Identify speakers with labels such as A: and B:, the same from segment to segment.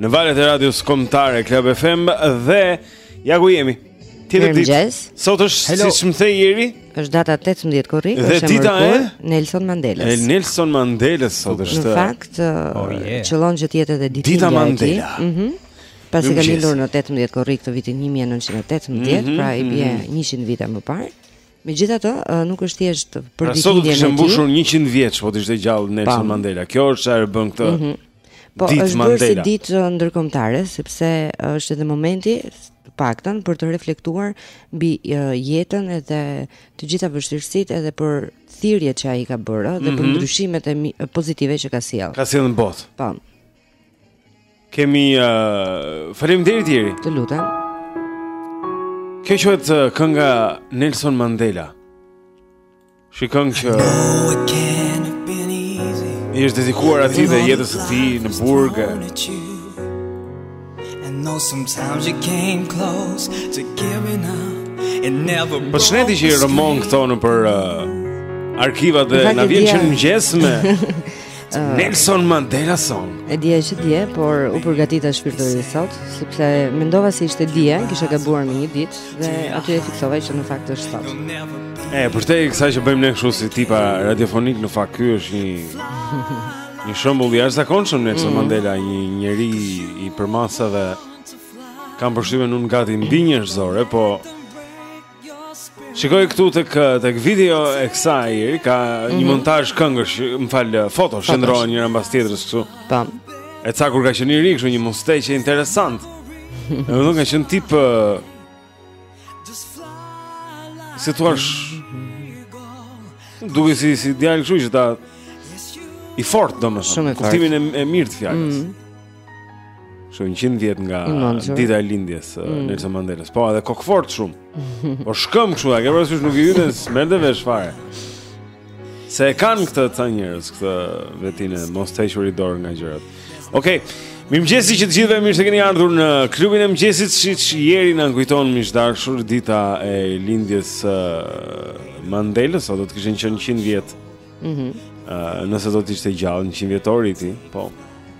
A: Në valët e radios kombëtare Club FM dhe ja ku jemi Tjetër ditë Sot është
B: Hello.
A: siç më the Jeri
B: është data 18 korrik
A: Dhe dita e
B: Nelson Mandelës E
A: Nelson Mandelës sot është
B: Në fakt
A: oh, yeah.
B: qëllon që të jetë edhe ditin
A: Dita Mandela
B: mm -hmm. Pasi ka lindur në 18 korrik të vitit 1918
A: mm -hmm.
B: Pra i bie
A: mm -hmm.
B: 100 vite më parë Megjithatë, nuk është thjesht për
A: pra,
B: ditëlindjen e tij Sot kishte
A: mbushur 100 vjeç po të ishte gjallë Nelson
B: pa. Po.
A: Mandela Kjo është çfarë bën këtë
B: mm -hmm.
A: Po,
B: është bërë si ditë ndërkombëtare sepse është edhe momenti të paktën për të reflektuar mbi jetën edhe të gjitha vështirësitë edhe për thirrjet që ai ka bërë dhe mm -hmm. për
A: mhm.
B: ndryshimet pozitive që ka sjellë.
A: Ka sjellë në botë.
B: Po.
A: Kemi uh, faleminderit Jeri.
B: Të lutem.
A: Kjo quhet kënga Nelson Mandela. Është këngë që i është dedikuar atij dhe jetës së tij në burg
C: And though sometimes you came close to giving up It never broke
A: Po është Neti që i rrëmon këto nëpër uh, arkivat dhe na vjen që në mëngjes me Uh, Nelson Mandela song.
B: E dia që dje, por u përgatita shpirtërisht sot, sepse mendova se ishte dje, kisha gabuar me një ditë. Dhe aty e fiksova që në fakt është sot.
A: E, përtej kësaj që bëjmë ne kështu si tipa radiofonik, në fakt ky është një... Një shembull i jashtëzakonshëm Nelson mm. Mandela, një njeri i përmasave kam përshtypjen unë gati mbinjerëzore, po... Shikoj këtu tek, tek video e kësaj, ka mm -hmm. një mhm. montazh këngësh, më fal, fotosh, ndërrohen njëra mbas tjetrës këtu.
B: Po.
A: E ca kur ka qenë i ri, kështu një mustaqe interesant. Edhe unë ka qenë tip uh, si thua dukej si si djalë kështu që ta i fortë domethënë kuptimin e, e mirë të fjalës. Mm -hmm. Shë njëqind
B: vjet nga
A: dita e lindjes së mm. Nelson Mandela Po edhe kokëfortë shumë Po shkëm kështu, a ke parasysh nuk i hynte s'merrte vesh fare Se e kanë këtë ca njerëz, këtë vetinë, mos të hequrit dorë nga gjërat. Okej, okay. mirëmëngjesi që të gjithëve, mirë se keni ardhur në klubin e mëngjesit, siç Jeri na kujton miq të dashur dita e lindjes së Mandelës, sot do të kishin qenë njëqind vjet, mm -hmm. uh, nëse do të ishte gjallë, njëqindvjetori i tij, po.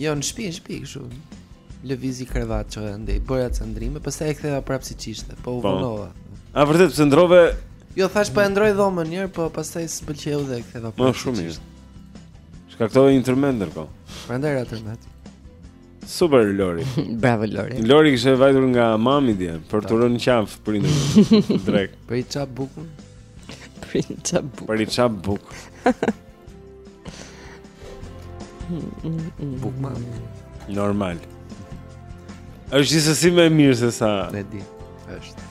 D: Jo në shpi, në shpi, kështu. Lëviza krevat që andej, bëra ca ndërrime, pastaj e ktheva prapë siç ishte, po u
A: po.
D: vonova.
A: A vërtet pse ndrove?
D: Jo, thash po e ndroj dhomën një herë, po pastaj s'pëlqeu dhe e ktheva prapë.
A: Po
D: shumë
A: mirë. Shkaktoi një tërmet ndërkohë.
D: Prandaj ra tërmet.
A: Super Lori.
B: Bravo Lori.
A: Lori kishte vajtur nga mami dje për të rënë në qafë prindërit. Drekë.
D: Për një çapë bukë.
B: Për një çapë bukë.
A: Për një çapë bukë.
D: Buk mami.
A: Normal. Është gjithsesi më e mirë se sa.
D: E di. Është.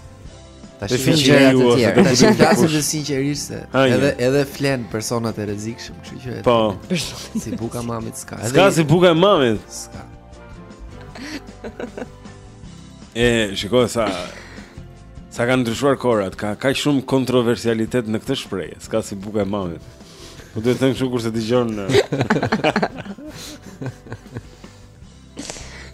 D: Tash
A: i
B: fillon
A: gjëra
B: të tjera.
D: Tash
A: i
D: flasim më sinqerisht se edhe edhe flen personat e rrezikshëm, kështu që
A: Po.
D: Si buka e mamit ska.
A: Ska si buka e mamit.
D: Ska.
A: E shiko sa sa kanë ndryshuar kohrat, ka kaq shumë kontroversialitet në këtë shprehje. Ska si buka e mamit. Po duhet të them kështu kur s'e dëgjon.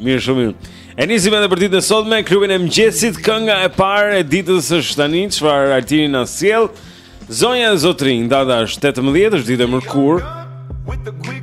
A: Mirë shumë mirë. E nisim edhe për ditën e sotme klubin e mëngjesit Kënga e parë e ditës është tani Çfarë Altini na sjell Zonja e zotërinj Data është 18 është ditë e
B: mërkur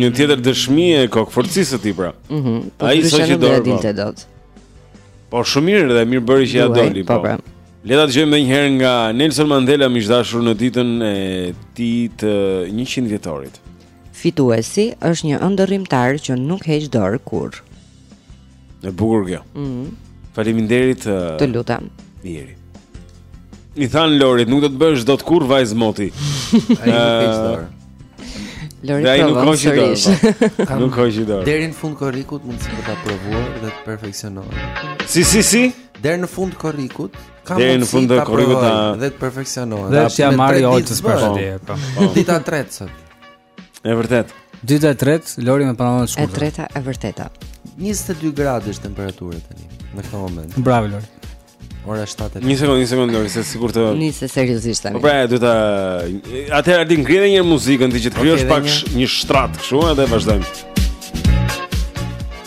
B: Një
A: tjetër dëshmi e kokëfortësisë së tij pra
B: mhm, po
A: Ai
B: s'hoqi
A: dorë
B: po.
A: po shumë mirë dhe mirë bëri që
B: ia
A: doli
B: po,
A: po.
B: pra
A: Le ta dëgjojmë dhe njëherë nga Nelson Mandela miq të dashur në ditën e tij të 100 vjetorit
B: Fituesi është një ëndërrimtar që nuk heq dorë kurrë
A: E bukur kjo.
B: Mhm.
A: Mm Faleminderit. Uh,
B: të lutem.
A: Jeri. I than Lorit, nuk do të bësh dot kurr vajz moti.
D: Ai nuk hoqi dorë.
B: Lori
A: Dai, nuk hoqi dorë. Nuk hoqi dorë.
D: Deri në fund korrikut mund ta provojë dhe të perfeksionohet.
A: Si si si?
D: Deri në fund korrikut ka mundësi.
A: Deri në fund korrikut ta
D: dhe të perfeksionohet.
E: Dhe
D: t'ia
E: marri Oltës për atë. Po.
D: Dita e tretë sot.
A: E vërtet.
E: Dita e tretë, Lori me pantallona të
B: shkurtra.
E: E
B: treta e vërteta.
D: 22 gradë është temperatura tani në këtë moment.
E: Bravo Lori.
D: Ora 7.
A: Një sekondë, një sekondë Lori, se sikur ta
B: nisë seriozisht tani.
A: Po pra, do ta Atëherë Altin ngrije edhe një herë muzikën ti që të krijosh pak
D: një
A: shtrat kështu edhe vazhdojmë.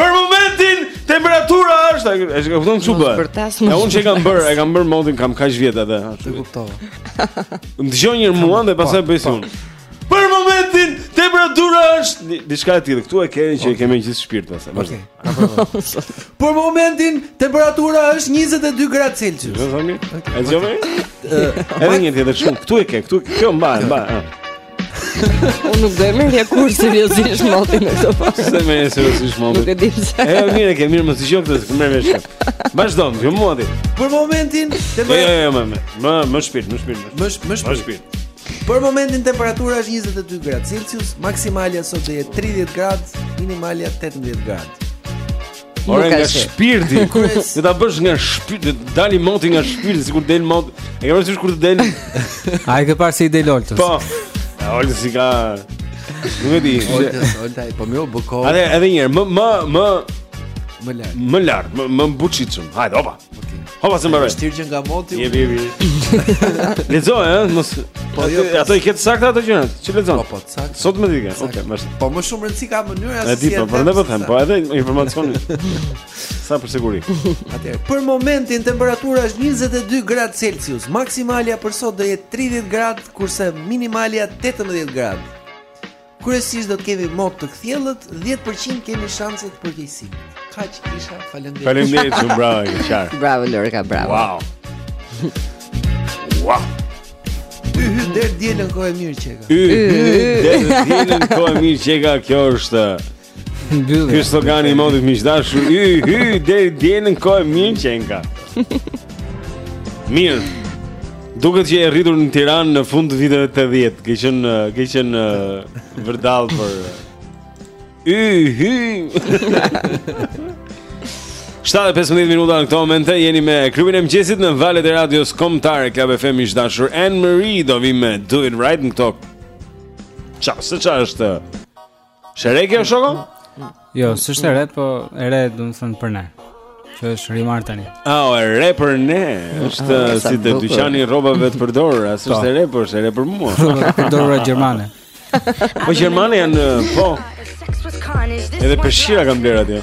D: Për momentin temperatura është,
A: e kupton ç'u bë. Ja unë që kam bër, e kam bër motin kam kaq vjet edhe.
D: E kuptova.
A: Ndgjo një her mua dhe pastaj bëj si unë. Për momentin temperatura është diçka e tillë. Ktu e keni që e kemi gjithë shpirt pastaj. Vazhdo.
D: Për momentin temperatura është 22 gradë Celsius.
A: Do të thoni? E dëgjon? Edhe një tjetër shumë. Ktu e ke, ktu kjo mbahet, mbahet.
B: Unë nuk bëj më ndonjë kurr seriozisht moti në këto fakt.
A: Se më është seriozisht
B: moti.
A: Nuk
B: e di pse.
A: E mirë që mirë mos i jok të më vesh. Vazhdon, ju moti.
D: Për momentin,
A: te
D: bëj.
A: Jo, jo, me, me, me shpirt, me shpirt.
D: Me, me shpirt.
A: Me
D: shpirt. Për momentin temperatura është 22 gradë Celsius, maksimalja sot do jetë 30 gradë, minimalja 18 gradë.
A: Ora nga shpirti. Ti ta bësh nga shpirti, dali moti nga shpirti, sikur del mot. E ke parasysh kur të del?
E: A e ke parë si i del Oltës.
A: Po. Oltë si ka Nuk e di.
D: Oltë, po më u bëkoi.
A: Edhe edhe një herë, më më më
D: më lart.
A: Më lart, më më buçitshëm. Hajde,
D: opa.
A: Hopa se mbaroi.
D: Vështirë që nga moti.
A: Je bibi. Lexo, ë, mos
D: po,
A: ato,
D: jo,
A: ato i ke të sakta ato gjëra. Ç'i lexon?
D: Po, po, saktë.
A: Sot më dike. Okej, okay, më
D: Po më shumë rëndësi ka mënyra
A: se si. Po, po, po, them, po edhe informacioni. Sa për siguri.
D: Atëherë, për momentin temperatura është 22 gradë Celsius. Maksimalja për sot do jetë 30 gradë, kurse minimalja 18 gradë. Kryesisht do të kemi mot të kthjellët, 10% kemi shanse për reshje shiu. Kaq kisha, faleminderit.
A: Faleminderit shumë bravo, e qartë.
B: Bravo Lorka, bravo.
A: Wow. wow.
D: Hy hy deri të dielën kohë e mirë qenka.
A: Hy hy der dielën kohë mirë çeka, kjo është
E: Mbyllje.
A: Ky slogani i motit miq të dashur, hy hy deri të dielën kohë e mirë qenka. Mirë. Duket që je rritur në Tiranë në fund të viteve 80. Ke qenë ke qenë vërdall për Hy hy. 7:15 minuta në këto momente jeni me klubin e mëngjesit në valët e radios Kombëtare Club FM miq të dashur Anne Marie do vijë me Do It Right në këto. Çfarë është? Është e re kjo shoko?
E: Jo, s'është e re, po e re domethënë për ne. Që është rimar tani.
A: Ah, e re për ne. Është
B: ah,
A: si
B: te
A: dyqani i rrobave të përdorura, s'është
E: po.
A: e re, po është e re për mua.
E: Përdorura gjermane.
A: Po gjermane janë, po. Edhe peshqira kam blerë atje.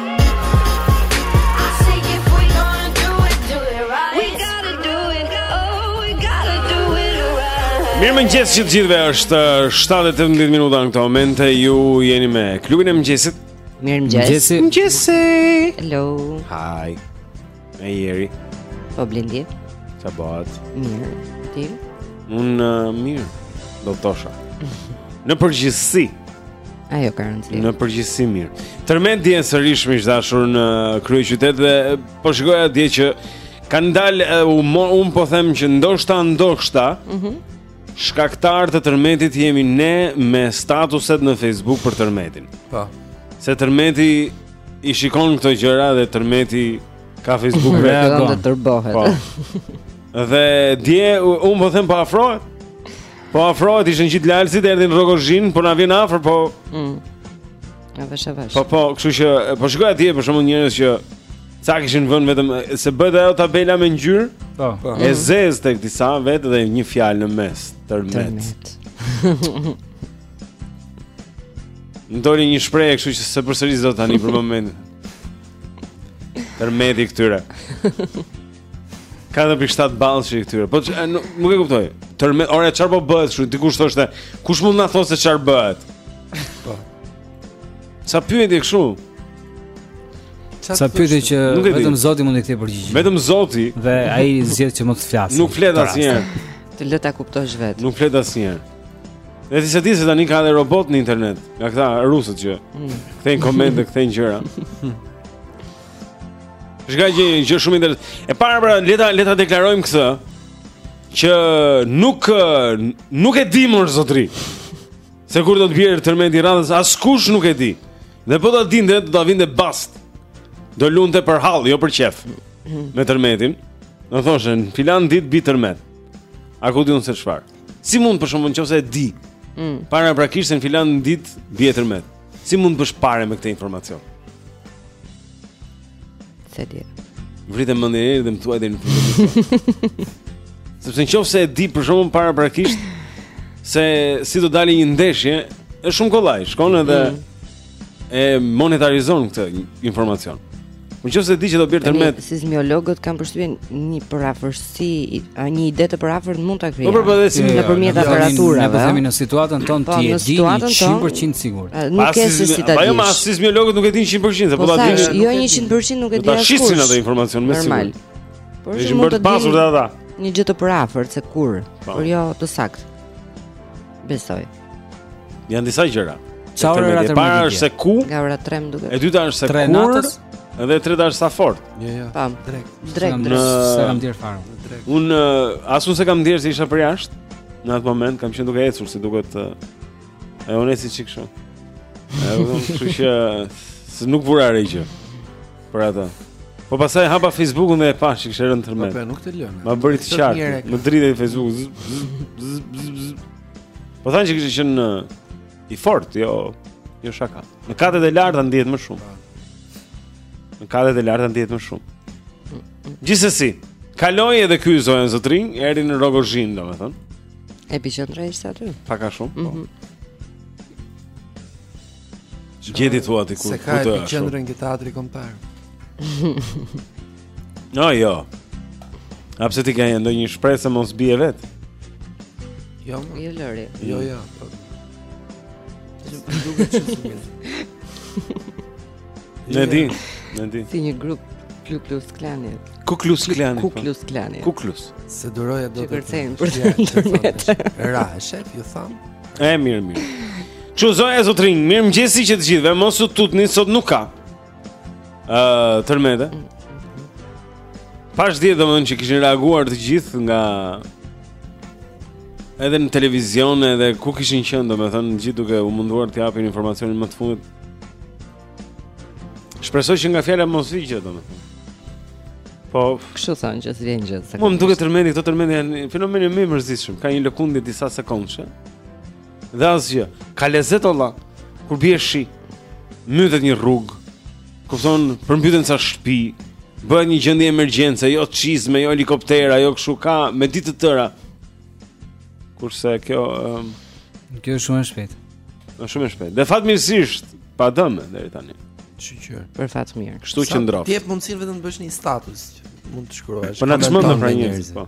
A: Mirëmëngjes që të gjithve është 7-18 uh, minuta në këto momente Ju jeni me klubin e mëngjesit
B: Mirëmëngjes
A: Mëngjes
B: Hello
A: Hi Ej Eri.
B: Po Blendi.
A: Ça bëhet?
B: Mirë. Ti?
A: Un uh, mirë. Do të thosha. Në përgjithësi.
B: Ajo ka rëndësi.
A: Në përgjithësi mirë. Tërmet dje sërish miq të dashur në kryeqytet dhe po shikoja dje që kanë dalë uh, un po them që ndoshta ndoshta. Mhm. Mm Shkaktar të tërmetit jemi ne me statuset në Facebook për tërmetin.
D: Po.
A: Se tërmeti i shikon këto gjëra dhe tërmeti ka Facebook vetë.
E: Reagon
B: dhe tërbohet.
A: Po. Dhe dje un po them po afrohet. Po afrohet ishte Gjiri i Lalëzit erdhi në Rrogozhinë, po na vjen afër, po.
B: Mm. Avash avash.
A: Po po, kështu që po shikoja dje për shembull njerëz që ca kishin vënë vetëm se bëhet ajo tabela me ngjyrë.
E: Po.
D: po.
A: E zezë tek disa vetë dhe një fjalë në mes, tërmet. Ndonjë shprehje kështu që s'e përsëris dot tani për momentin. Tërmeti këtyre. 4.7 ballshi këtyre. Po nuk, nuk e kuptoj. Tërmet, ore çfarë po bëhet kështu? Dikush thoshte, kush mund të na thotë se çfarë bëhet?
D: Po.
A: Sa pyetje kështu?
E: Sa pyetje që vetëm Zoti mund të kthejë përgjigje.
A: Vetëm Zoti
E: dhe ai zgjedh që mos të flasë.
A: Nuk flet asnjëherë.
B: Të lë ta kuptosh vetë.
A: Nuk flet asnjëherë. Dhe ti s'e di se tani ka dhe robotë në internet Nga këta rusët që mm. Kthejnë komente, kthejnë gjëra Shka gjë, gjë shumë internet E para pra, le ta, le ta deklarojmë këtë Që nuk Nuk e di more zotëri Se kur do të bjerë tërmeti i radhës Askush nuk e di Dhe po ta dinte do të vinte bast Do luante për hall, jo për qejf Me tërmetin Do thoshin, filan ditë bie tërmet A ku di unë se çfarë Si mund për shembull nëse e di?
B: Mm.
A: Paraprakisht se në filan ditë bie tërmet. Si mund të bësh pare me këtë informacion?
B: S'e di.
A: Vrite mendjen edhe më thuaj deri në fund. Sepse nëse e di për shembull paraprakisht se si do dalë një ndeshje, është shumë kollaj, shkon edhe mm. e monetarizon këtë informacion. Në qoftë se e di që do bjerë tërmet.
B: Sizmiologët kam përshtypjen një përafërsi, një ide të përafërt mund ta
A: krijojnë. Po për përse si
B: nëpërmjet aparaturave.
E: Ne po themi në situatën tonë
B: po,
E: ti e di 100% të
B: sigurt. Nuk ke se si ta dish.
A: Po jo,
B: as
A: sizmiologët nuk e dinë 100%, po ta dinin.
B: Jo 100% nuk e di askush.
A: Ta shisin atë informacion me siguri.
B: Normal.
A: Por
B: është mund të
A: kenë pasur dhe ata.
B: Një gjë të përafërt se kur,
A: po.
B: por jo të saktë. Besoj.
A: Janë disa gjëra.
E: Ça ore ra?
A: E para është se ku?
B: Nga ora 3 më duket.
A: E dyta është se kur?
E: Natës?
A: Dhe e treta është sa fort.
D: Jo, jo.
B: Pam.
D: Drekë.
B: Drekë.
E: Në... S'e kam ndier fare.
D: Drek.
A: Unë uh, as unë s'e kam ndier se isha përjashta. Në atë moment kam qenë duke ecur si duket uh, e unë si çik kështu. Edhe kështu që se nuk vura re gjë. Për atë. Po pastaj hapa Facebookun dhe e pashë që kishte rënë tërmet.
D: Po, po nuk të lënë.
A: Ma bëri të qartë. Më dridhej Facebooku. Po thanë që kishte qenë i fort, jo, jo shaka. Në katet e larta ndihet më shumë. Në katet e larta ndihet më shumë. Gjithsesi, kaloi edhe ky zoja e zotërinj, erdhi në Rrogozhinë, domethënë.
B: Epiqendra ishte aty.
A: Pak a shumë. Po.
B: Mhm.
A: Gjete thua ti ku ku të.
D: S'e ka epiqendrën te teatri kombëtar.
A: No, jo. A pse, ti ke ndonjë shpresë mos bie vet?
D: Jo, më
B: jo lëri.
D: Jo, jo. Po. Duke qenë mirë.
A: Ne di, ne di.
B: Si një grup Klu Klus Klani.
A: Ku Klus Klani? Ku po.
B: Klus Klani.
A: Ku Klus.
D: Se duroja do të
B: kërcejmë për të internet.
D: Ra, e shef, ju tham.
A: E mirë, mirë. Zonja zotërinj, mirëmëngjesi edhe të gjithëve. Mos u tutni, sot nuk ka. Ëh, tërmete. Pashë dje domethënë që kishin reaguar të gjithë nga edhe në televizion edhe ku kishin qenë domethënë të gjithë duke u munduar të japin informacionin më të fundit. Shpresoj që nga fjala mos vijë gjë domethënë. Po,
B: kështu thonë që s'vjen gjë.
A: Më duket tërmeti, këto tërmete janë fenomeni më i mërzitshëm. Ka një lëkundje disa sekondëshe. Dhe asgjë. Ka lezet olla kur bie shi. Mbytet një rrugë. Kupton, përmbyten ca shtëpi. Bëhet një gjendje emergjence, jo çizme, jo helikoptera, jo kështu ka me ditë të tëra. Kurse kjo um,
E: kjo është shumë e shpejtë.
A: Është shumë e shpejtë. Dhe fatmirësisht pa dëme deri tani.
D: Shyqyr.
B: Për fat mirë.
A: Kështu që ndrof.
D: Të jep mundësinë vetëm të bësh një status që mund të shkruash.
A: Po na çmendën pra njerëz. Po.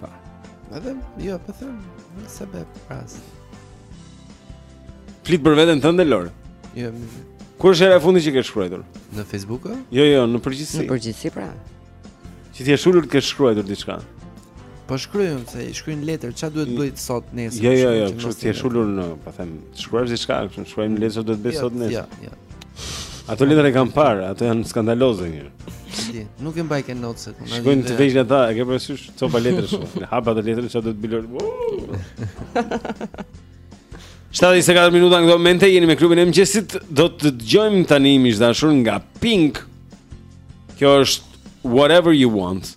A: Pa. Po.
D: Edhe jo, po them, se be pas.
A: Flit për veten tënde Lor.
D: Jo.
A: Kur është hera e fundit që ke shkruar?
D: Në Facebook? -o?
A: Jo, jo, në përgjithësi.
B: Në përgjithësi pra.
A: Që ti je ulur të kesh shkruar diçka.
D: Po shkruajm se i shkruajn letër, çfarë duhet bëj sot nesër?
A: Jo, jo, jo, kështu ti je ulur në, po them, të shkruash diçka, kështu shkruajm letër do të bëj
D: jo,
A: sot nesër.
D: Jo, jo.
A: Ato letra i kam parë, ato janë skandaloze njëherë.
D: Ti, nuk e mbaj këto notesat.
A: Shkojnë të vejnë ata, e ke parasysh copa letrash. Hap atë letrën çfarë do të bëjë Lori. 7 e 4 minuta në këto momente jeni me klubin e mëngjesit, do të dëgjojmë tani miq të dashur nga Pink. Kjo është Whatever You Want.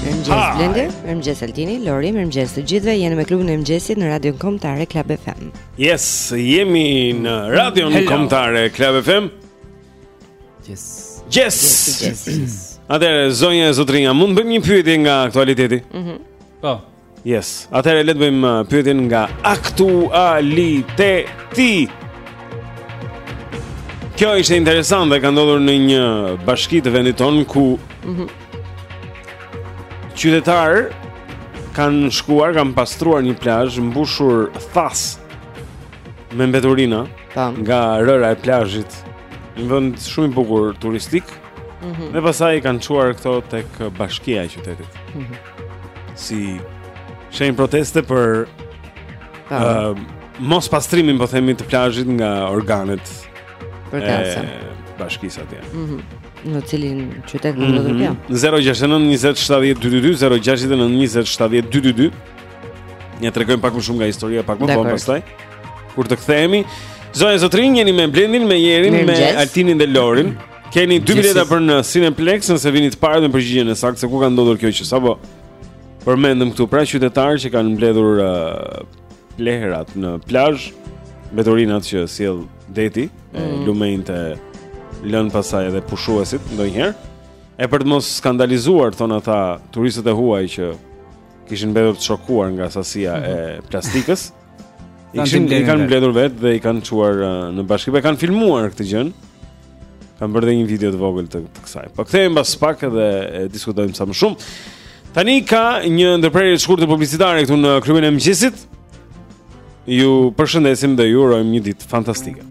B: Mirëmëngjes Blendi, mirëmëngjes Altini, Lori, mirëmëngjes të gjithëve. Jeni me klubin e mëngjesit në Radion Kombëtare Club FM.
A: Yes, jemi në Radion Kombëtare Club FM.
D: Yes.
A: Yes.
B: yes, yes, yes.
A: Atëherë zonja e zotërinj, mund të bëjmë një pyetje nga aktualiteti? Mhm.
E: Mm po.
A: Yes. Atëherë le të bëjmë uh, pyetjen nga aktualiteti. Kjo ishte interesante, ka ndodhur në një bashki të vendit tonë ku mm -hmm. qytetarët kanë shkuar, kanë pastruar një plazh mbushur thasë me mbeturina
B: Tam.
A: nga rëra e plazhit. Një vend shumë i bukur turistik. Mm -hmm. Dhe pastaj kanë çuar këto tek bashkia e qytetit. Mm -hmm. si shenjë proteste për
B: ë
A: uh, mos pastrimin po themi të plazhit nga organet
B: përkatëse.
A: Bashkisë atje. Mhm.
B: Mm në cilin qytet mund të ndodhë.
A: 069 20 70 222 069 20 70 222. E tregojmë pak më shumë nga historia pak më vonë pastaj. Kur të kthehemi, zonja zotërinj, jeni me Blendin, me Jerin, me Altinin dhe Lorin. Keni dy bileta për në Cineplex nëse vini të parët me përgjigjen e saktë se ku ka ndodhur kjo që sapo përmendëm këtu pra qytetarë që kanë mbledhur uh, plehrat në plazh, mbeturinat që sjell deti, mm. e lumenjtë, e lënë pastaj edhe pushuesit ndonjëherë. E për të mos skandalizuar thonë ata turistët e huaj që kishin mbetur të shokuar nga sasia mm -hmm. e plastikës. I kishin i kanë mbledhur vetë dhe i kanë çuar uh, në bashki, po e kanë filmuar këtë gjënë. Kanë bërë dhe një video të vogël të, të kësaj. Po kthehemi pas pak dhe e diskutojmë sa më shumë. Tani ka një ndërprerje të shkurtër publicitare këtu në klubin e mëngjesit. Ju përshëndesim dhe ju urojmë një ditë fantastike.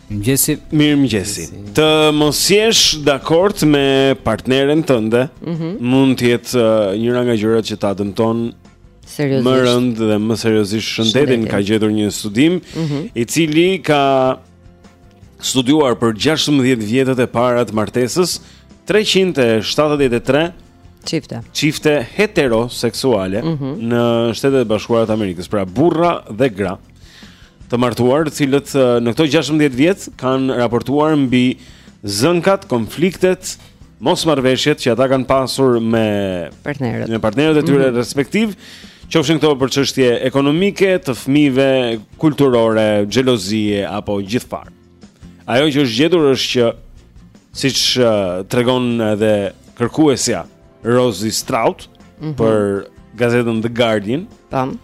E: Mëngjesi.
A: Mirëmëngjesi. Të mos jesh dakord me partneren tënde,
B: mm -hmm.
A: mund të jetë uh, njëra nga gjërat që ta dëmton
B: seriozisht.
A: Më rëndë dhe më seriozisht shëndetin ka gjetur një studim
B: mm -hmm.
A: i cili ka studiuar për 16 vjetët e para të martesës 373
B: çifte.
A: Çifte heteroseksuale
B: mm -hmm.
A: në Shtetet e Bashkuara të Amerikës, pra burra dhe gra. të martuar, të cilët në këto 16 vjet kanë raportuar mbi zënkat, konfliktet, mosmarrëveshjet që ata kanë pasur me
B: partnerët,
A: me partnerët e tyre
B: mm
A: -hmm. respektivë, qofshin këto për çështje ekonomike, të fëmijëve, kulturore, xhelozie apo gjithçfarë. Ajo që është gjetur është që siç uh, tregon edhe kërkuesja Rosie Shrout
B: mm -hmm.
A: për gazetën The Guardian,
B: tam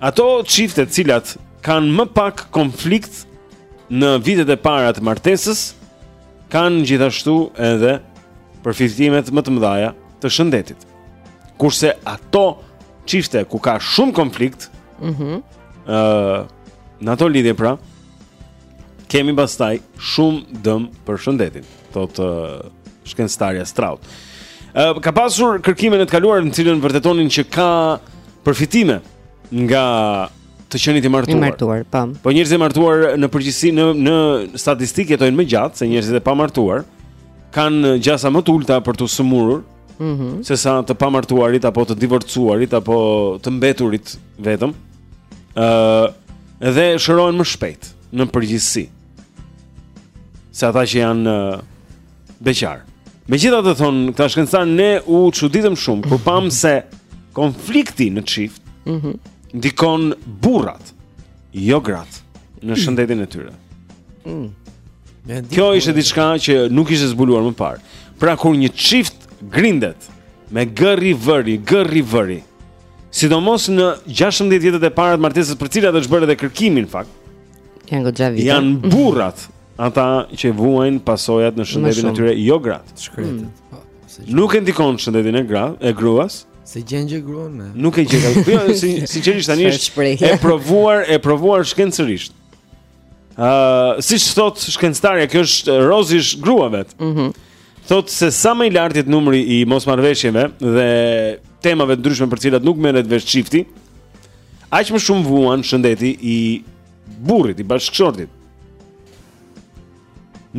A: Ato çifte të cilat kanë më pak konflikt në vitet e para të martesës kanë gjithashtu edhe përfitimet më të mëdha të shëndetit. Kurse ato çifte ku ka shumë konflikt,
B: ëh,
A: mm -hmm. uh, në ato lidhje pra, Kemi pastaj shumë dëm për shëndetin, thotë uh, shkencëtarja Shrout. Uh, ka pasur kërkime në të kaluar të cilat vërtetonin që ka përfitime nga të qenit i martuar.
B: I
A: martuar,
B: po.
A: Po njerëzit e martuar në përgjithësi në në statistikë jetojnë më gjatë se njerëzit e pamartuar. Kanë gjasa më të ulëta për t'u sëmurur.
B: Mhm.
A: Mm sesa të pamartuarit apo të divorcuarit apo të mbeturit vetëm. ë uh, dhe shërohen më shpejt në përgjithësi. Se ata që janë uh, beqarë. Megjithatë thonë këta shkencëtarë ne u çuditëm shumë kur pamë se konflikti në çift ëh
B: mhm.
A: ndikon burrat, jo gratë në shëndetin e tyre.
D: Mm.
A: Kjo ishte diçka që nuk ishte zbuluar më parë. Pra kur një çift grindet me gërri vëri, gërri vëri, Sidomos në 16 vjetët e parë t'martesës për t'cilat është bërë edhe kërkimi në fakt.
B: Janë goxha vite.
A: Janë burrat ata që vuajnë pasojat në shëndetin e tyre, jo gratë.
D: Shkretë.
B: Mm.
D: Po, po,
A: nuk e ndikon shëndetin e gra, e gruas.
D: S'e gjen gjë gruan më.
A: Nuk e gjen. Jo, sinqerisht tani është e provuar, e provuar shkencërisht. Ëh, uh, siç thotë shkencëtarja, kjo është rozish grua vetë.
B: Mhm.
A: Mm thotë se sa më i lartë t'jetë numri i mosmarrëveshjeve dhe temave të ndryshme për të cilat nuk merret vesh çifti, aq më shumë vuan shëndeti i burrit, i bashkëshortit.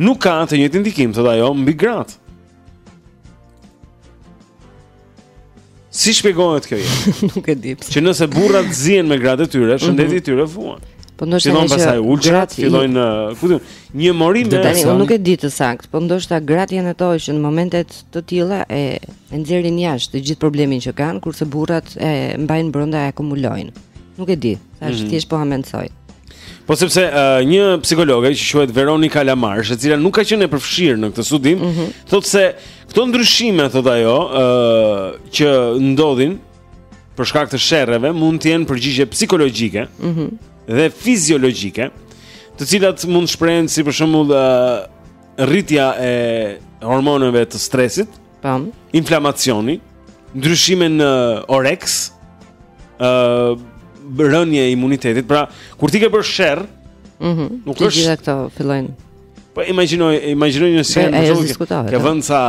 A: Nuk ka të njëjtin ndikim, thotë ajo, mbi gratë. Si shpjegohet kjo jetë?
B: Nuk e di pse.
A: Që nëse burrat zihen me gratë e tyre, mhm. shëndeti i tyre vuan.
B: Po ndoshta
A: fillon pastaj
B: ulcerat,
A: fillojnë ku thon, një morim
B: me tani, unë nuk e di të saktë, po ndoshta gratë janë ato që në momente të tilla e e nxjerrin jashtë të gjithë problemin që kanë, kurse burrat e mbajnë brenda e akumulojnë. Nuk e di, thashë
A: mhm.
B: thjesht po hamendësoj.
A: Po sepse uh, një psikologe që quhet Veronica Lamarsh, e cila nuk ka qenë e përfshirë në këtë studim, mm -hmm. thotë se këto ndryshime thotë ajo, ë uh, që ndodhin për shkak të sherreve mund të jenë përgjigje psikologjike
B: mm -hmm.
A: dhe fiziologjike, të cilat mund të shprehen si për shembull uh, rritja e hormoneve të stresit.
B: Pam.
A: Inflamacioni, ndryshime në oreks, ë uh, rënie e imunitetit. Pra, kur ti ke bërë sherr,
B: ëh,
A: mm
B: -hmm.
A: nuk është
B: gjithë këto fillojnë.
A: Po imagjinoj, imagjinoj një
B: sherr,
A: me
B: thënë.
A: Ke vënë sa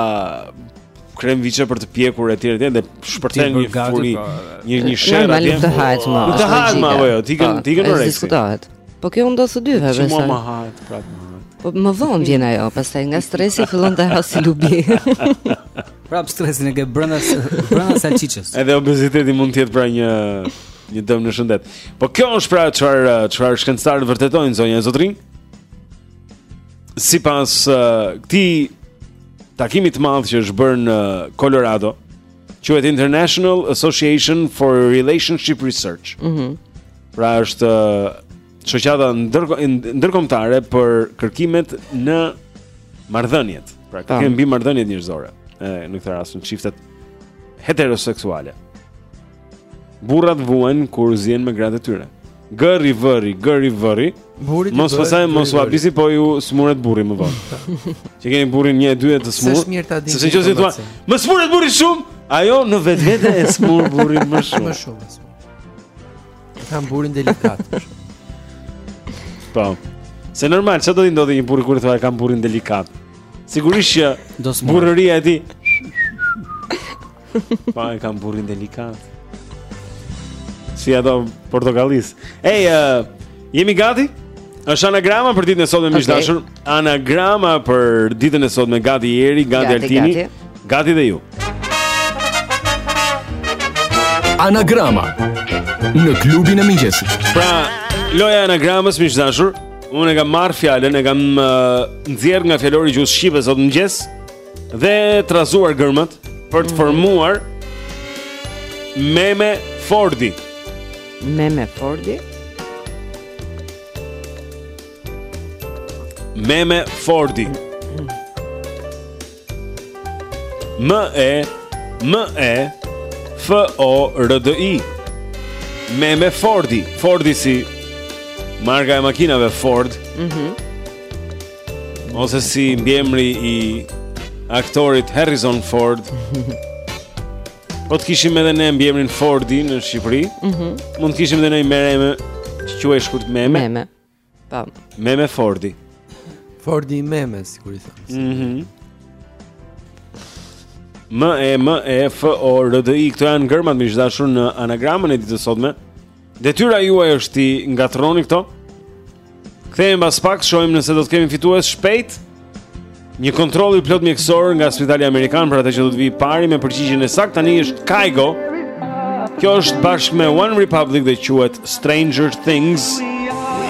A: kremviçe për të pjekur etj etj dhe shpërthen një furi,
E: po,
A: një një sherr atje.
B: Nuk të hahet më.
A: Nuk të hahet më apo jo, ti ke
B: po, t'ikën
A: oreksi.
B: Diskutohet. Po kjo u ndodh të dyve, besoj.
A: S'më hahet, prapë më hahet.
B: Po më vonë vjen ajo, pastaj nga stresi fillon të hash si lubi.
E: prapë stresin e ke brenda brenda salsiçes.
A: Edhe obeziteti mund të jetë pra një një dëm në shëndet. Po kjo është pra çfarë çfarë shkencëtarët vërtetojnë zonja e zotërinj. Sipas uh, këtij takimi të madh që është bërë në Colorado, quhet International Association for Relationship Research.
B: Mhm.
A: Mm Pra është shoqata ndërkombëtare për kërkimet në marrëdhëniet. Pra themi mbi marrëdhëniet njerëzore, në këtë rast në çiftet heteroseksuale. Burrat vuajn kur zien me gratë e tyre. Gërri vëri, gërri vëri. Mos
D: pastaj
A: mos u habisni po ju smuret burri më vonë. Që keni burrin 1 e 2 të smur. Se
D: ç'do
A: ti thua, më smuret burri shumë. Ajo në vetvete e smur burrin më shumë.
D: Më shumë. E kam burrin delikat.
A: Po. Se normal, çfarë do t'i ndodhi një burri kur thua e kam burrin delikat? Sigurisht që burrëria e tij. Pa e kam burrin delikat. Si ato Portokallisë. Ej, uh, jemi gati? Është anagrama për ditën e sotme okay. miq
B: të
A: dashur. Anagrama për ditën e sotme gati Eri, gati Altini,
B: gati.
A: gati dhe ju.
F: Anagrama në klubin e mëngjesit.
A: Pra, loja e anagramës miq të dashur, unë e kam marrë fjalën, e kam uh, nxjerrë nga fjalori i gjuhës shqipe sot në mëngjes dhe trazuar gërmat për të mhm. formuar Meme Fordi.
B: Meme Fordi.
A: Meme Fordi M E M E F O R D I Meme Fordi Fordi si marka e makinave Ford
B: mm -hmm.
A: Ose si mbiemri i aktorit Harrison Ford Po të kishim edhe ne mbiemrin Fordi në Shqipëri
B: mm -hmm.
A: Mund të kishim edhe ndonjë Mereme Që quhej shkurt meme
B: Meme Po.
A: Meme Fordi.
D: Fordi i Meme, sikur i thon.
A: Mhm. Mm M E M E F O R D I këto janë gërmat miq të dashur në anagramën e ditës së sotme. Detyra juaj është t'i ngatërroni këto. Kthehemi pas pak, shohim nëse do të kemi fitues shpejt. Një kontroll i plotë mjekësor nga Spitali Amerikan për atë që do të vijë i pari me përgjigjen e saktë tani është Kygo. Kjo është bashkë me OneRepublic dhe quhet Stranger Things.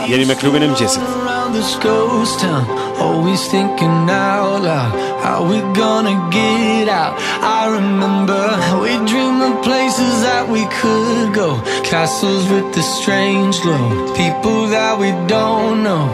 A: Jeni me klubin e mëngjesit.
G: Always thinking out loud How we gonna get out I remember we dream of places that we could go Castles with the strange glow People that we don't know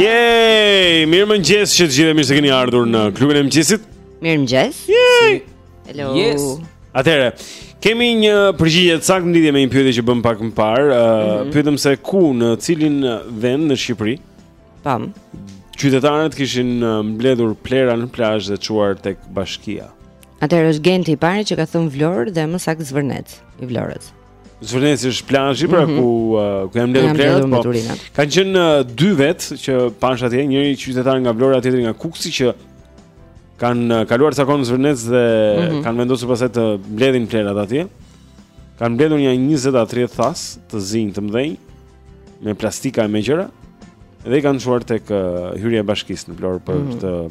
A: Yay! Mirëmëngjes që të gjithë e mirë se keni ardhur në klubin e mëngjesit
B: Mirëmëngjes
A: Yay!
B: Hello
E: Yes
A: Atëherë, kemi një përgjigje të saktë në lidhje me një pyetje që bëmë pak më parë uh, mm -hmm. Pyetëm se ku në cilin vend në Shqipëri
B: Pam
A: Qytetarët kishin mbledhur plehra në plazh dhe çuar tek bashkia
B: Atëherë, është Genti i pare që ka thënë Vlorë dhe më saktë Zvërnec i Vlorës
A: Zvërneci është plazhi pra
B: mhm.
A: ku uh, ku janë mbledhur
B: plehrat,
A: po. Kanë qenë uh, dy vetë që pashë atje, njëri qytetar nga Vlora, tjetri nga Kukësi që kanë uh, kaluar ca kohë në Zvërnec dhe
B: mm -hmm.
A: kanë vendosur pastaj të mbledhin plehrat atje. Kanë mbledhur nja 20 a 30 thasë të zinj të mëdhenj me plastika e me gjëra dhe i kanë çuar tek uh, hyrja e bashkisë në Vlorë për
H: mm -hmm. të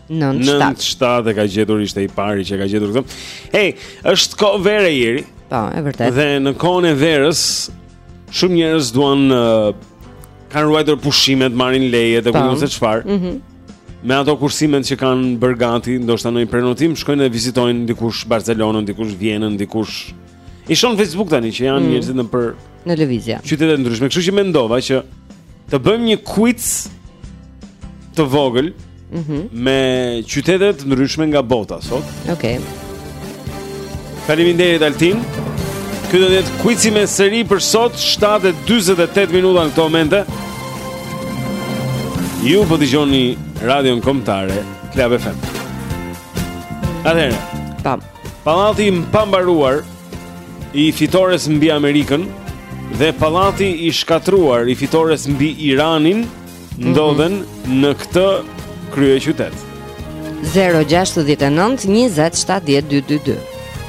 B: 97
A: e ka gjetur ishte i pari që e ka gjetur këtë. Hey, është kohë vere Jeri.
B: Po, e vërtetë.
A: Dhe në kohën e verës shumë njerëz duan uh, kanë ruajtur pushimet, marrin leje dhe kupton se çfarë.
B: Mhm.
A: Mm me ato kursimet që kanë bërë gati, ndoshta ndonjë prenotim shkojnë dhe vizitojnë dikush Barcelonën, dikush Vjenën, dikush I shoh në Facebook tani që janë
B: mm.
A: njerëzit nëpër
B: në lëvizje.
A: Qytete të ndryshme, kështu që mendova që të bëjmë një kuic të vogël
B: mm -hmm.
A: me qytete të ndryshme nga bota sot.
B: Okej. Okay.
A: Faleminderit Altin. Ky do të jetë kuici me seri për sot 7:48 minuta në këto momente. Ju po dëgjoni Radion Kombëtare Club FM. Atëherë,
B: pam.
A: Pallati i pambaruar i fitores mbi Amerikën dhe pallati i shkatërruar i fitores mbi Iranin mhm. ndodhen mm -hmm. në këtë kryeqytet.
B: 069 20 70 222.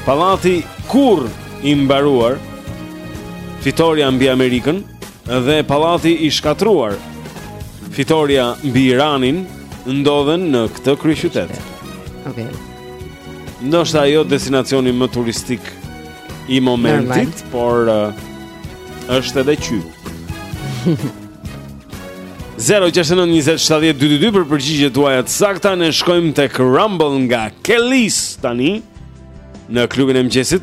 A: Pallati kurrë i mbaruar fitorja mbi Amerikën dhe pallati i shkatërruar fitorja mbi Iranin ndodhen në këtë kryeqytet.
B: Okej. Okay.
A: Ndoshta jo destinacioni më turistik i momentit, Normal. por uh, është edhe ky.
I: 069207222 për përgjigjet tuaja të sakta ne shkojmë tek Rumble nga Kelis tani në klubin e mëngjesit.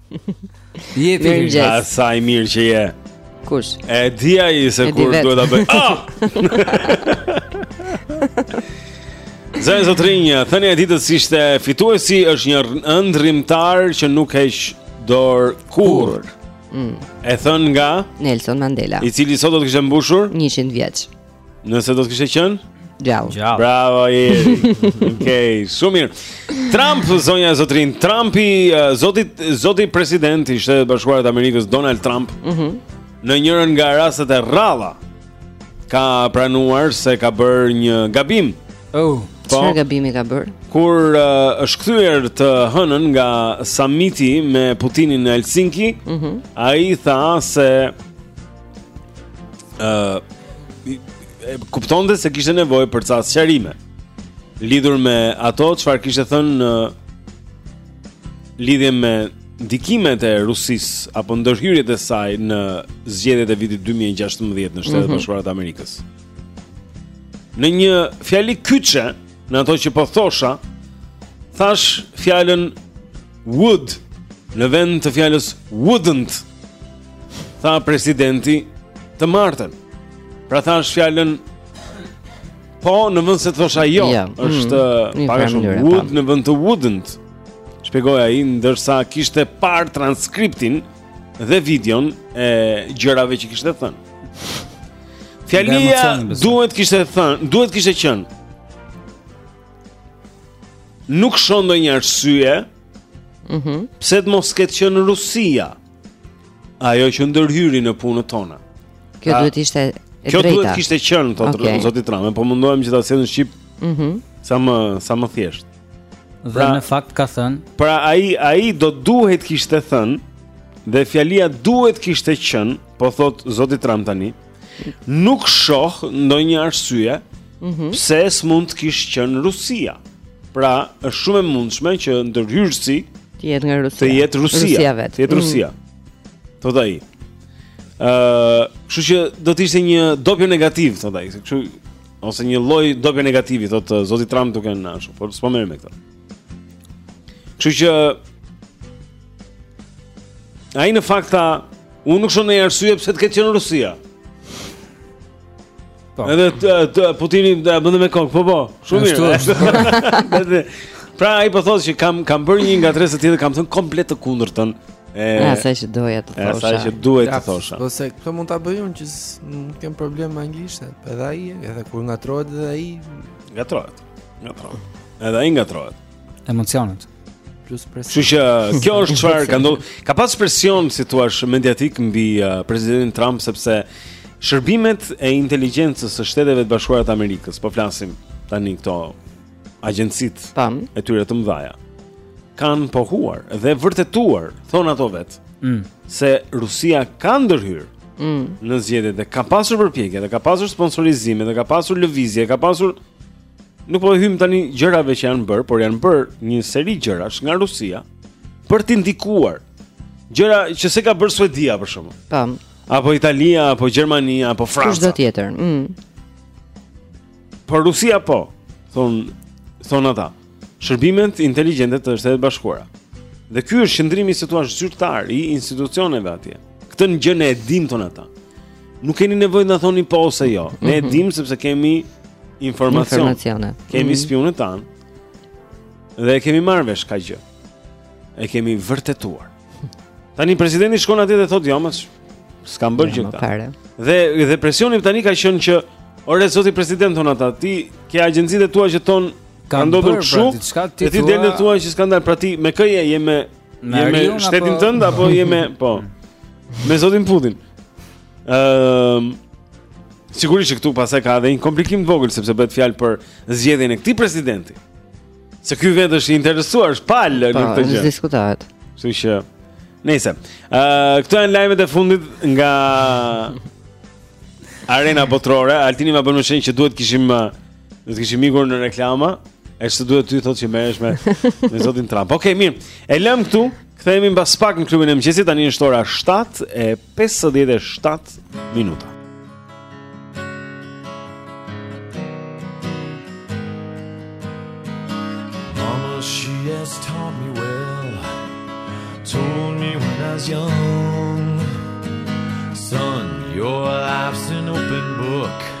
I: Je ti mirë. Sa i mirë që je.
B: Kush?
I: E di ai se
B: e
I: kur duhet ta bëj. Ah! Zonja zotërinj, thënia e ditës ishte fituesi është një ëndërrimtar që nuk heq dorë kurrë.
B: Mm.
I: E thënë nga
B: Nelson Mandela,
I: i cili sot do të kishte mbushur
B: 100 vjeç.
I: Nëse do të kishte qenë
B: Gjallë. Gjallë.
I: Bravo Jeri. Okej, okay, shumë mirë. Trump zonja e zotërinj, Trumpi uh, zoti zoti presidenti i Shteteve të Bashkuara të Amerikës Donald Trump.
B: Mhm.
I: Mm në njërin nga rastet e rralla ka pranuar se ka bërë një gabim.
E: Oh, po,
B: çfarë gabimi ka bërë?
I: Kur uh, është kthyer të hënën nga samiti me Putinin në Helsinki,
B: mm -hmm.
I: ai tha se ë uh, kuptonte se kishte nevojë për ca sqarime lidhur me ato çfarë kishte thënë në lidhje me ndikimet e Rusisë apo ndërhyrjet e saj në zgjedhjet e vitit 2016 në Shtetet e,
B: mhm,
I: Bashkuara të Amerikës. Në një fjali kyçe, në ato që po thosha, thashë fjalën Would në vend të fjalës wouldn't tha presidenti të martën. Pra thashë fjalën po në vend se të thosha jo,
B: ja, mm,
I: është
B: mm,
I: pak a shumë would në vend të wouldn't. Shpjegoi ai ndërsa kishte parë transkriptin dhe videon e gjërave që kishte thënë. Fjalia duhet kishte thënë, duhet kishte qenë nuk shoh ndonjë arsye.
B: Mhm.
A: Mm pse të mos ketë qenë Rusia? Ajo që ndërhyri në punët tona.
B: Kjo
A: pra,
B: duhet ishte e drejta.
A: Kjo duhet kishte qenë thotë
B: okay.
A: zoti Trump, po mundohem që ta sjell në shqip.
B: Mhm.
A: Mm sa më sa më thjesht.
E: Dhe
A: pra,
E: në fakt ka thënë.
A: Pra ai ai do duhej t'kishte thënë dhe fjalia duhet kishte qenë, po thotë zoti Trump tani. Nuk shoh ndonjë arsye
B: mm -hmm.
A: pse s'mund të kish qenë Rusia. Pra, është shumë e mundshme që ndërhyrësi
B: të jetë nga Rusia.
A: Të jetë Rusia,
B: Rusia vetë.
A: Të jetë
B: mhm.
A: Rusia. Mm -hmm. Thotë ai. Ëh, uh, kështu që do të ishte një dopjo negativ, thotë ai. Kështu ose një lloj dopjo negativi, thotë zoti Trump duke na ashtu, por s'po merrem me këtë. Kështu që ai në fakt tha, unë nuk shoh ndonjë arsye pse të ketë qenë Rusia.
E: Po.
A: Edhe Putini do ta bënte me kokë, po po, shumë mirë. Pra ai po thotë që kam kam bërë një ngatërresë tjetër, kam thënë komplet të kundërtën. E
B: asaj që doja të thosha.
A: Asaj që duhet të thosha.
D: Po se këtë mund ta bëj unë që nuk kem problem me anglishtin. Edhe ai, edhe kur ngatërrohet edhe ai
A: ngatërrohet. Ngatërrohet. Edhe ai ngatërrohet.
E: Emocionet.
D: Plus presion.
A: Kështu që kjo është çfarë ka ndodhur. Ka pas presion, si thua, mediatik mbi uh, presidentin Trump sepse shërbimet e inteligjencës së Shteteve të Bashkuara të Amerikës, po flasim tani këto agjencitë
B: Tam.
A: e tyre të mëdha. Kan pohuar dhe vërtetuar, thon ato vet,
E: mm.
A: se Rusia ka ndërhyrë
B: mm.
A: në zgjedhjet dhe ka pasur përpjekje dhe ka pasur sponsorizime dhe ka pasur lëvizje, ka pasur Nuk po i hyjmë tani gjërave që janë bërë, por janë bërë një seri gjërash nga Rusia për të ndikuar gjëra që s'e ka bërë Suedia për shembull.
B: Tam.
A: Apo Italia, apo Gjermania, apo Franca.
B: Kushdo tjetër. Mm.
A: Por Rusia po, thonë thon ata. Shërbimet inteligjente të Shteteve të Bashkuara. Dhe ky është qëndrimi si thua zyrtar i institucioneve atje. Këtë gjë ne e dim thonë ata. Nuk keni nevojë të na thoni po ose jo. Ne e mhm. dim sepse kemi informacion.
B: Informacione.
A: Kemi
B: mm.
A: spiunët tanë. Dhe e kemi marrë vesh këtë gjë. E kemi vërtetuar. Tani presidenti shkon atje dhe thotë jo, më s'kan bërë gjë këta. Dhe dhe presioni tani ka qenë që ore zoti president thon ata, ti ke agjencitë tua që thon Ka ndodhur
E: pra
A: kështu.
E: Diçka ti
A: thua. Ti del dhe thua që s'ka ndodhur pra ti me kë je je me je me shtetin tënd apo je me po. Me zotin Putin. Ëm ehm, Sigurisht që këtu pasaj ka edhe një komplikim të vogël sepse bëhet fjalë për zgjedhjen e këtij presidenti. Se ky vetë është i interesuar, është palë në
B: po,
A: këtë gjë.
B: Po, diskutohet.
A: Kështu që Nëse, ë uh, këto janë lajmet e fundit nga Arena Botërore. Altini ma bën me shenjë që duhet kishim uh, Do të kishim ikur në reklama E ç'të duhet ty thot që merresh me me zotin Trump Oke, okay, mirë E lëm këtu Kthehemi mbas pak në klubin e mëngjesit Tani është ora 7 e 57 minuta
J: Mama, she has taught me well Told me when I was young Son, your life's an open book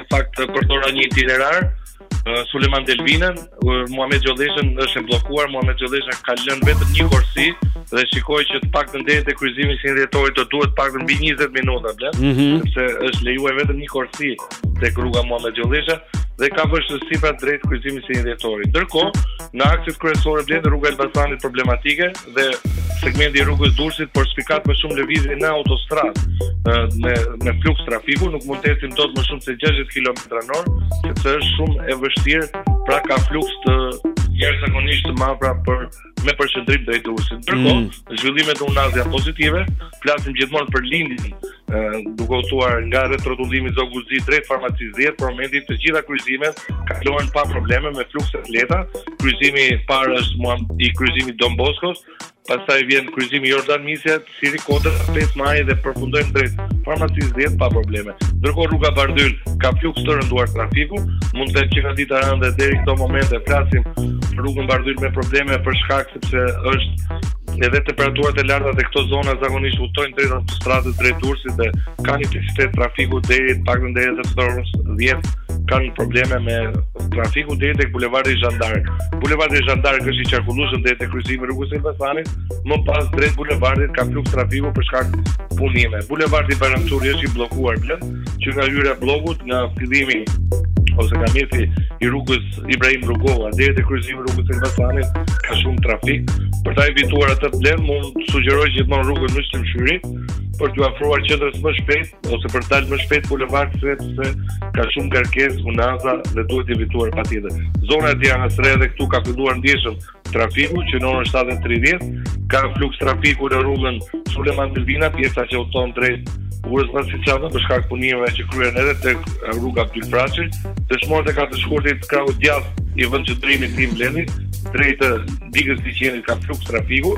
A: në
K: fakt përdora një itinerar, Sulejman Delvinën, Muhamet Gjolleshën, është e bllokuar, Muhamet Gjollesha ka lënë vetëm një korsi dhe shikoj që të paktën deri te kryqëzimi i 21 Dhjetorit të duhet të paktën mbi 20 minuta, Blendi,
A: mm -hmm.
K: sepse është lejuar vetëm një korsi tek rruga Muhamet Gjollesha dhe ka vështirësi pra drejt kryqëzimit të 21 Dhjetorit. Ndërkohë, në akset kryesore Blendi rruga e Elbasanit problematike, dhe segmenti i rrugës së Durrësit por spikat më shumë lëvizje në autostradë me me fluks trafiku nuk mund të ecim dot më shumë se 60 kilometra në orë sepse është shumë e vështirë pra ka fluks jashtëzakonisht të madh pra për me përqendrim drejt Durrësit. Ndërkohë,
A: mm.
K: zhvillimet në Unazë janë pozitive, flasim gjithmonë për lindjen duke u tuar nga rrethrotullimi Zogu i Zi drejt Farmacisë 10 për momentin të gjitha kryqëzimet kalohen pa probleme me flukse të lehta. Kryqëzimi i parë është kryqëzimi Don Bosko, pastaj vjen kryqëzimi Jordan Misja, Siri Kodra, 5 Maj dhe përfundojmë drejt Farmacisë 10 pa probleme. Ndërkohë rruga Bardhyl ka fluks të rënduar trafiku, mund të ketë qenë dita dhe deri këto momente flasim rrugën Bardhyl me probleme për shkak sepse është edhe temperaturat e larta dhe këto zona zakonisht udhëtojnë drejt autostradës drejt Durrësit dhe kanë intensitet trafiku deri të paktën deri në orën 10 kanë probleme me trafikun deri tek bulevardi Zhan d'Ark. Bulevardi Zhan d'Ark është i qarkullueshëm deri tek kryqëzimi i rrugës së Elbasanit, më pas drejt bulevardit ka fluks trafiku për shkak të punimeve. Bulevardi Bajram Curri është i bllokuar krejt, që nga hyrja e Bllokut në fillimin ose nga mesi i rrugës Ibrahim Rugova, deri te kryqëzimi i rrugës së Elbasanit, ka shumë trafik. Për ta evituar atë problem, mund të sugjeroj gjithmonë rrugën Myslym Shyri për t'iu afruar qendrës më shpejt ose për të dalë më shpejt në bulevard sepse ka shumë ngarkesë unaza dhe duhet evituar patjetër. Zona e Tiranës së Re dhe këtu ka filluar ndjeshëm trafiku që në orën 7:30 ka fluks trafiku në rrugën Sulejman Delvina, pjesa që udhëton drejt Urës Vasil Shantos për shkak të punimeve që kryhen edhe tek rruga Abdyl Frashëri, Dëshmorët e 4 Shkurtit krahu i djathtë i vendqëndrimit tim Lenit, drejt digës së Liqenit ka fluks trafiku,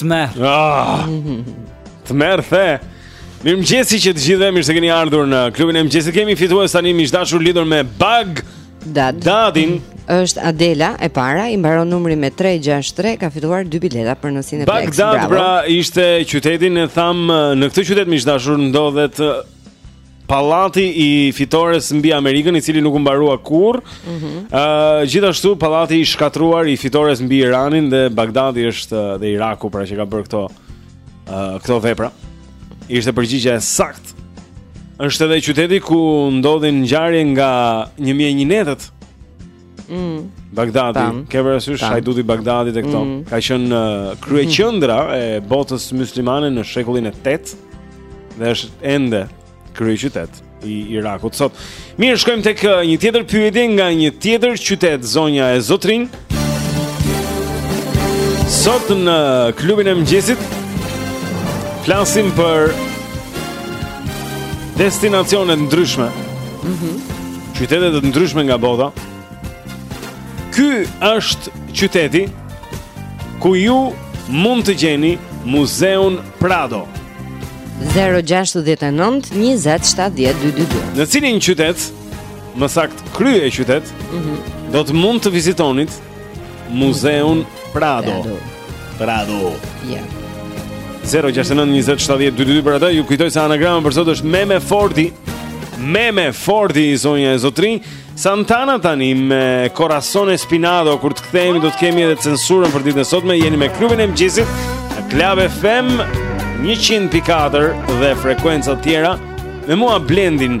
E: Tmerr.
A: Ah. Tmerr the. Mirë mëngjesi që të gjithëve, mirë se keni ardhur në klubin e mëngjesit. Kemi fituese tani miq të dashur lidhur me
B: Bagdad.
A: Bagdadin
B: është Adela e para, i mbaron numri me 363, ka fituar 2 bileta për në Cineplexx.
A: Bagdad pra ishte qyteti, ne thamë në këtë qytet miq të dashur ndodhet Pallati i fitores mbi Amerikën, i cili nuk u mbarua kurrë.
B: Ëh,
A: mm -hmm. uh, gjithashtu pallati i shkatërruar i fitores mbi Iranin dhe Bagdadi është dhe Iraku pra që ka bërë këto uh, këto vepra. Ishte përgjigja e saktë. Është edhe qyteti ku ndodhin ngjarje nga 1001 netët.
B: Mm.
A: Bagdadi,
B: Tam.
A: ke parasysh Hajduti i Bagdadit e këto.
B: Mm.
A: Ka qenë uh, kryeqendra e botës myslimane në shekullin e 8 dhe është ende kryeqytet i Irakut sot. Mirë, shkojmë tek uh, një tjetër pyetje nga një tjetër qytet, zonja e zotërinj. Sot në uh, klubin e mëngjesit flasim për destinacione të ndryshme.
B: Mhm.
A: Mm qytete të ndryshme nga bota. Ky është qyteti ku ju mund të gjeni Muzeun Prado.
B: 069 20 70 222
A: Në cilin qytet, më saktë kryeqytet, mm
B: -hmm.
A: do të mund të vizitonit Muzeun Prado. Prado. Prado.
B: Ja.
A: Yeah. 069207222 për atë, ju kujtoj se anagrama për sot është Meme Fordi. Meme Fordi, zonja e zotërinj. Santana tani me Corazon Espinado kur të kthehemi do të kemi edhe censurën për ditën e sotme. Jeni me klubin e mëngjesit, Club FM 100.4 dhe frekuenca të tjera. Me mua Blendin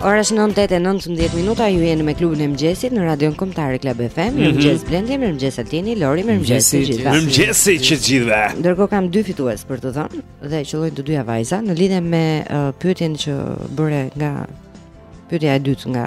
B: Ora është 9:19 minuta, ju jeni me klubin e mëngjesit në Radion Kombëtare Club FM.
A: Mhm.
B: Mirëmëngjes Blendi, mirëmëngjes Altini, Lori, mirëmëngjes të gjithëve.
A: Mirëmëngjes të gjithëve.
B: Ndërkohë kam dy fitues për të dhënë dhe qëllojnë të dyja vajza në lidhje me uh, pyetjen që bëre nga pyetja e dytë nga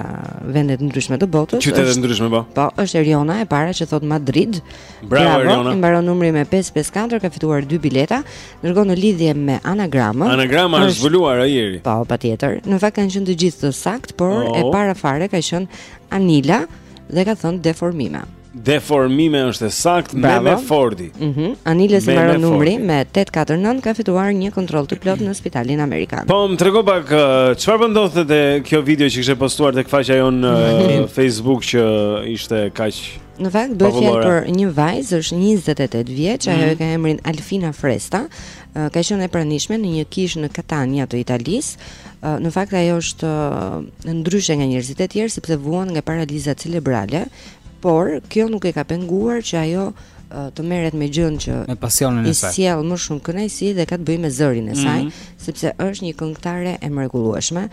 B: vende të ndryshme të botës.
A: Qytete
B: të
A: ndryshme po.
B: Po, është Eriona e para që thotë Madrid.
A: Bravo, Bravo
B: Eriona. Mbaron numri me 554, ka fituar dy bileta Ndërkohë në lidhje me anagramën.
A: Anagrama është zbuluar ai ieri.
B: Po, patjetër. Në fakt kanë qenë të gjithë të saktë, por
A: oh.
B: e para fare ka qenë Anila dhe ka thënë deformime.
A: Deformime është e saktë Meme Fordi.
B: Mhm. Mm Anila që
A: i
B: mbaron numri me 849 ka fituar një kontroll të plotë në spitalin amerikan.
A: Po, më trego pak çfarë po ndodhte te kjo video që ishte postuar tek faqja jonë në Facebook që ishte kaq
B: Në fakt bëhet fjalë për një vajzë, është 28 vjeç, ajo
A: mm.
B: e ka emrin Alfina Fresta, ka qenë e pranishme në një kishë në Katania të Italisë. Në fakt ajo është ndryshe nga njerëzit e tjerë sepse vuan nga paraliza cerebrale, por kjo nuk e ka penguar që ajo të merret me gjën që
E: me pasionin e saj.
B: I sjell më shumë kënaqësi dhe ka të bëjë me zërin e saj,
E: mm -hmm.
B: sepse është një këngëtare e mrekullueshme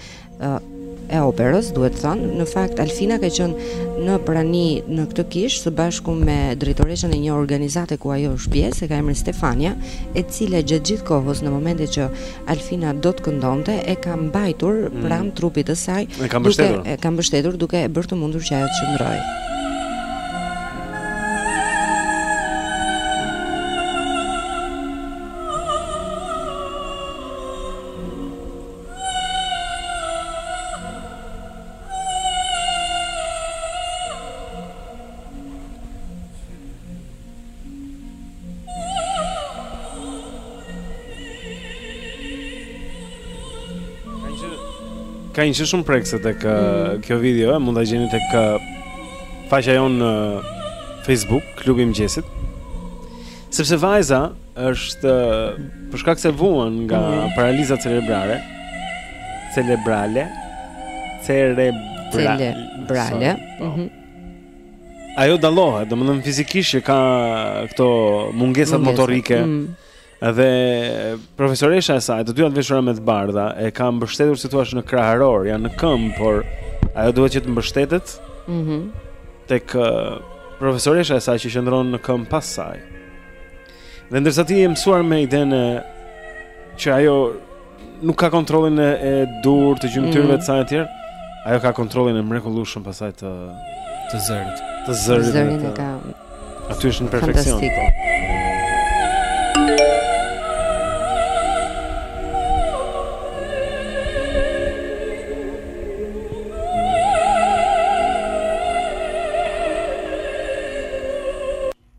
B: e operës, duhet thënë. Në fakt Alfina ka qenë në prani në këtë kishë së bashku me drejtoreshën e një organizate ku ajo është pjesë, e ka emrin Stefania, e cila gjatë gjithë kohës në momentin që Alfina do të këndonte e ka mbajtur
A: mm.
B: pranë mm. trupit të saj,
A: e ka mbështetur, duke,
B: e ka mbështetur duke e bërë të mundur që ajo të qëndrojë.
A: kanë qenë shumë prekëse tek, mm. kjo video e mund ta gjeni tek faqja jonë në Facebook, klubi i mëngjesit sepse vajza Është për shkak se vuan nga
B: mm.
A: paraliza cerebrale. Cerebrale. Cerebrale.
B: Cerebrale.
A: Po.
B: Mhm.
A: Ajo dallohet, domethënë fizikisht që ka këto mungesat motorike.
B: Mm.
A: Dhe profesoresha e saj, të dyja të veshura me të bardha, e ka mbështetur si thua në kraharor, janë në këmbë, por ajo duhet që të mbështetet.
B: Mhm.
A: Mm tek profesoresha e saj që qëndron në këmbë pas saj. Dhe ndërsa ti je mësuar me idenë që ajo nuk ka kontrollin e, e duhur të gjymtyrëve të mm. saj etj. Ajo ka kontrollin e mrekullueshëm pastaj të
E: të zërit.
A: Të zërit.
B: Zërin e ka.
A: Aty është në perfeksion.
B: Fantastik.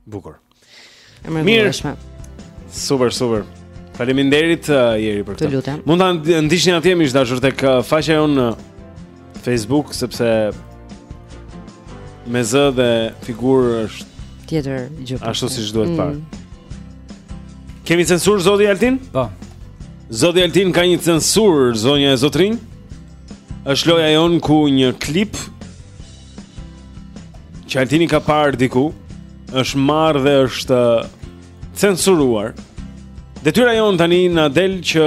A: Bukur.
B: Mirë.
A: Super, super. Faleminderit uh, Jeri për këtë.
B: Të lutem.
A: Mund ta ndiqni atje miq të dashur tek uh, faqja jonë në uh, Facebook sepse me zë dhe figurë është
B: tjetër gjë.
A: Ashtu siç duhet
B: mm.
A: parë. Kemi censurë zoti Altin?
E: Po.
A: Zoti Altin ka një censurë zonja e zotërinj. Është loja jonë ku një klip Që Altini ka parë diku është marrë dhe është uh, censuruar Detyra jonë tani na del që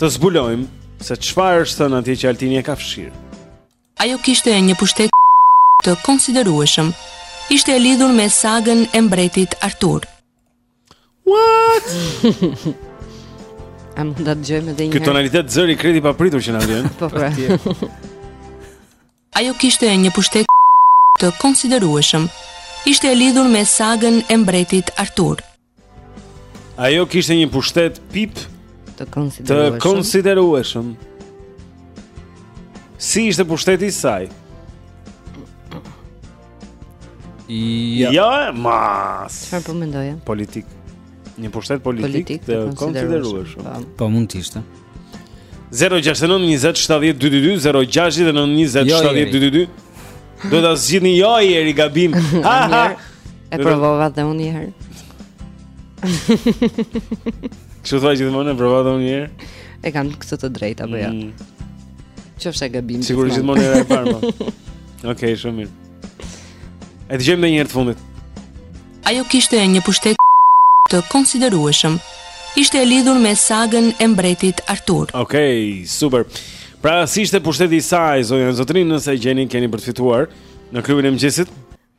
A: të zbulojmë se çfarë është thënë atje që Altini e ka fshirë
L: Ajo kishte një pushtet të konsiderueshëm Ishte e lidhur me sagën e mbretit Artur
A: What?
B: A mund ta dëgjojmë edhe një herë?
A: Ky tonalitet zëri krejt papritur që na vjen.
B: Po pra.
L: Ajo kishte një pushtet të konsiderueshëm. Ishte e lidhur me sagën e mbretit Artur.
A: Ajo kishte një pushtet pip
B: të konsiderueshëm.
A: Të
B: konsiderueshëm.
A: Si ishte pushteti i saj?
E: Ja,
A: ja e mas.
B: Çfarë po mendoje?
A: Politik. Një pushtet politik,
B: politik
A: të konsiderueshëm.
B: Po.
E: po mund të ishte.
A: 069 20 70 222 069 20 70 222 Do të zgjidhni jo Jeri gabim Ha ha
B: E provova dhe unë njëherë
A: Do thuash gjithmonë e provova dhe unë njëherë
B: E kam këtë të drejtë, apo jo? mm. Qofsha gabim
A: Sigur gjithmonë hera e parë, Okej, okay, shumë mirë. E dëgjojmë edhe një herë të fundit.
L: Ajo kishte një pushtet të konsiderueshëm. Ishte e lidhur me sagën e mbretit Artur.
A: Okej, okay, super.
G: Pra, si ishte pushteti i saj, zonja e zotërinj, nëse e gjeni keni për të fituar në klubin e mëngjesit?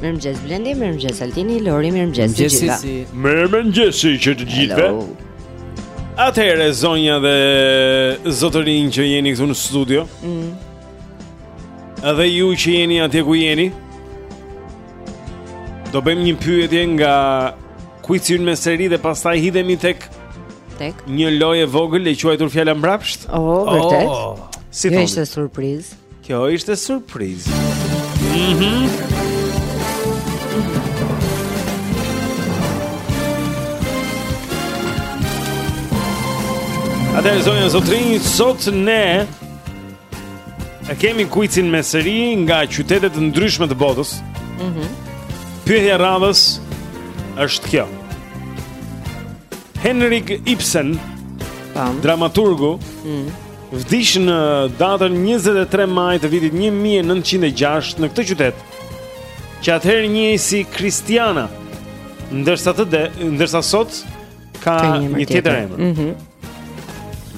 G: Mirëmëngjes
B: Blendi, mirëmëngjes Altini, Lori, mirëmëngjes të gjithëve.
G: Mirëmëngjes që të gjithëve. Atëherë zonja dhe zotërinj që jeni këtu në studio.
B: Mhm.
G: Edhe ju që jeni atje ku jeni. Do bëjmë një pyetje nga kuici ynë me seri dhe pastaj hidhemi tek
B: tek
G: një lojë e vogël e quajtur fjala mbrapsht.
B: Oh, vërtet.
G: Oh,
B: si
G: thonë?
B: Ishte surprizë.
G: Kjo ishte surprizë. Mhm. Mm Atëherë zonja zotërinj, sot ne
A: e kemi kuicin me seri nga qytete të ndryshme të botës.
B: Mhm.
A: Mm Pyetja e radhës është kjo. Henrik Ibsen, Tam. dramaturgu,
B: mm.
A: Vdiq në datën 23 maj të vitit 1906 në këtë qytet, që atëherë njihej si Kristiana, ndërsa të de, ndërsa sot ka
B: një
A: tjetër emër.
B: Mm -hmm.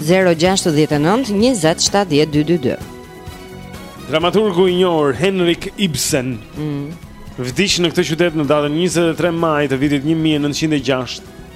B: 069 207 222
A: Dramaturgu i njohur Henrik Ibsen.
B: Mm.
A: Vdiq në këtë qytet në datën 23 maj të vitit 1906.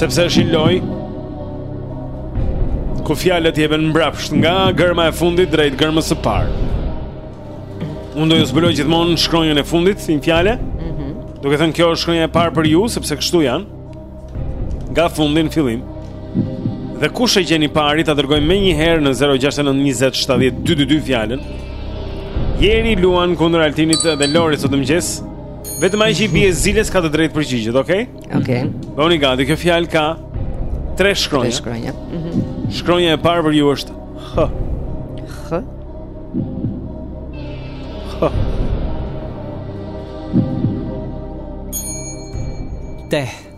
A: Sepse është një lojë Ku fjalët jepen mbrapsht Nga germa e fundit drejt germës së parë Unë do ju zbuloj gjithmonë shkronjën e fundit Të një fjale mm -hmm. Duke thënë kjo është shkronja e parë për ju Sepse kështu janë Nga fundi në fillim Dhe kush e gjen i pari ta dërgojë menjëherë në 0692070222 fjalën. Jeri luan kundër Altinit dhe Lorit sot në mëngjes. Vetëm ai që i bie ziles ka të drejtë përgjigjet, okay?
B: Okay.
A: Bëhuni gati, kjo fjalë ka tre shkronja.
B: Tre shkronja. Mhm.
A: Mm shkronja e parë për ju është h.
B: H.
A: H.
E: Teh.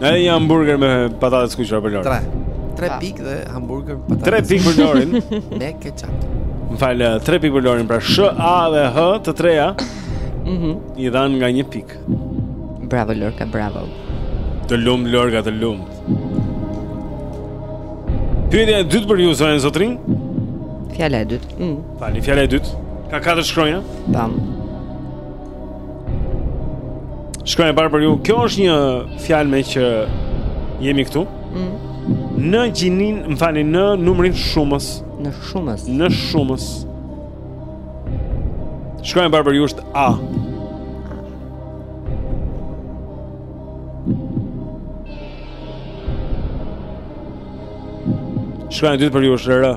A: Edhe një hamburger me patate të skuqura për Lorin.
D: 3. 3 pikë dhe hamburger me patate.
A: 3 pikë për Lorin
D: me ketchup.
A: Më fal, 3 eh, pikë për Lorin, pra Sh A dhe H të treja.
B: Mhm.
A: Mm I dhanë nga 1 pikë.
B: Bravo Lorka, bravo.
A: Të lumtë Lorka, të lumtë. Pyetja e dytë për ju zonja zotërinj.
B: Fjala e dytë. Mhm.
A: Më falni, fjala e dytë. Ka katër shkronja?
B: Tam.
A: Shkronja e parë për ju. Kjo është një fjalë meqë jemi këtu.
B: Mm.
A: Në gjininë, më falni, në numrin shumës.
B: Në shumës.
A: Në shumës. Shkronja e parë për ju është A. Shkronja e dytë për ju është R.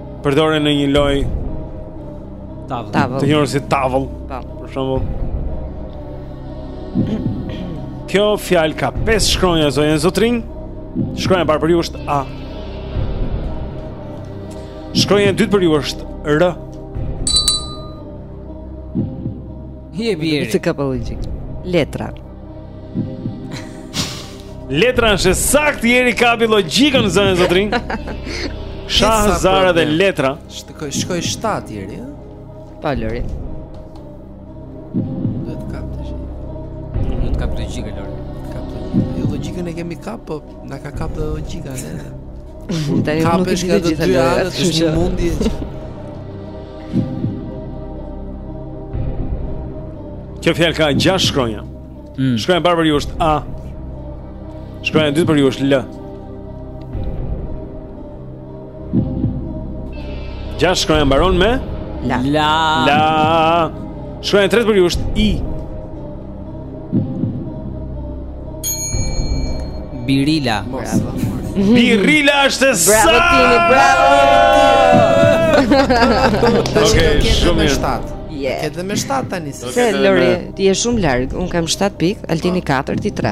A: Përdoren në një lojë
E: tavël.
B: Tavël.
A: Të njohur si tavël.
B: Po.
A: Për shembull. Kjo fjalë ka pesë shkronja zonja zotërinj. Shkronja e parë për ju është A. Shkronja e dytë për ju është R.
E: Hi
B: e bjeri.
E: Këtë
B: e kapa. Letra.
A: Letra është saktë Jeri kapi logjikën zonja zotërinj. Shah zara dhe letra.
D: Shkoi shkoi 7 Jeri.
B: Po Lori.
D: Do ta kap tash.
E: Do ta kap logjikën Lori.
D: Kap logjikën. Jo logjikën e kemi kap, po Na ka kap dhe logjika ne.
B: Tani nuk e di të gjitha
D: lojërat,
B: kështu që
D: mundi e që...
A: Kjo fjalë ka 6 shkronja.
E: Mm.
A: Shkronja e parë për ju është A. Shkronja e dytë për ju është L. Gjashtë shkronja mbaron me
B: La
E: La
A: La Shkronja e tretë për ju është I
E: Birila
B: Bravo
A: Birila është saktë
B: Bravo Tini, bravo
D: Ok,
A: shumë mirë
D: shtatë
B: Yeah.
D: Këtë dhe me 7 tani.
B: Se Lori, ti je shumë larg. Un kam 7 pikë, Altini 4,
D: po.
A: ti 3.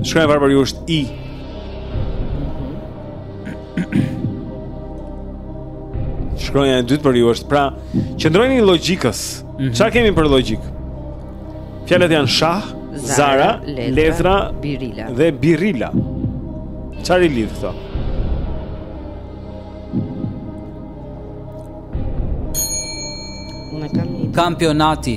A: Shkronja e parë për ju është i. Shkronja e dytë për ju është pra, qëndrojni logjikës. Mhm. Çfarë kemi për logjikë? Fjalët janë shah,
B: zara, letra, birila
A: dhe birila. Çfarë i lidh këto?
B: Unë kam një
E: kampionati.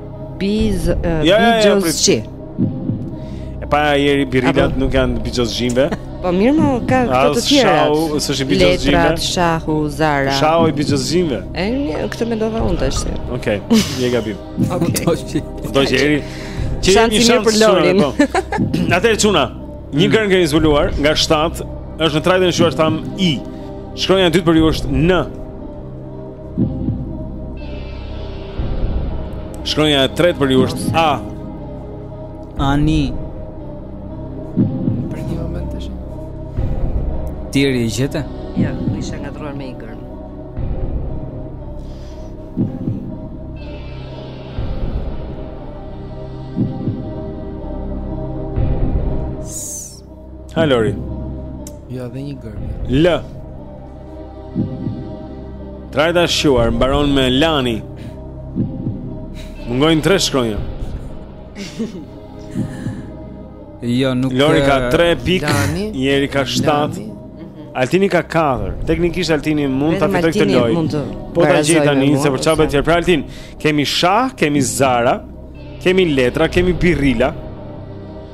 B: Biz, uh,
A: ja, ja, ja, ja, Epo Jeri birilat nuk janë bixhoz gjimbe
B: Po mirë më ka këto të tjera.
A: Shahu, s'është bixhoz gjime.
B: Letrat, shahu, zara.
A: Shahu i bixhoz
B: gjime. E këtë mendova unë tash.
A: Okej, okay, je gabim.
B: Okej.
A: Okay. Do të Jeri. Ti
B: jep
A: një shans
B: për Lorin.
A: Po. Atëherë çuna, një mm. gjë që kemi zbuluar nga 7, është në trajtën e shquar thamë I. Shkronja e dytë për ju është N. Shkronja e tretë për ju është A.
E: Ani.
D: Për një moment tash.
E: Ti Jeri e gjete?
B: Ja, më isha ngatërruar me ikën.
A: Ha Lori.
D: Ja dhe një gërë.
A: L. Trajta e shquar mbaron me Lani. Mungojnë tre shkronja.
E: Jo, nuk
A: Lori ka 3 eh,
D: pikë,
A: Jeri ka 7. Mhm. Altini ka 4. Teknikisht Altini mund ta fitojë këtë lojë. Po ta gjej tani se për çfarë bëhet. Pra Altin, kemi shah, kemi zara, kemi letra, kemi birrila.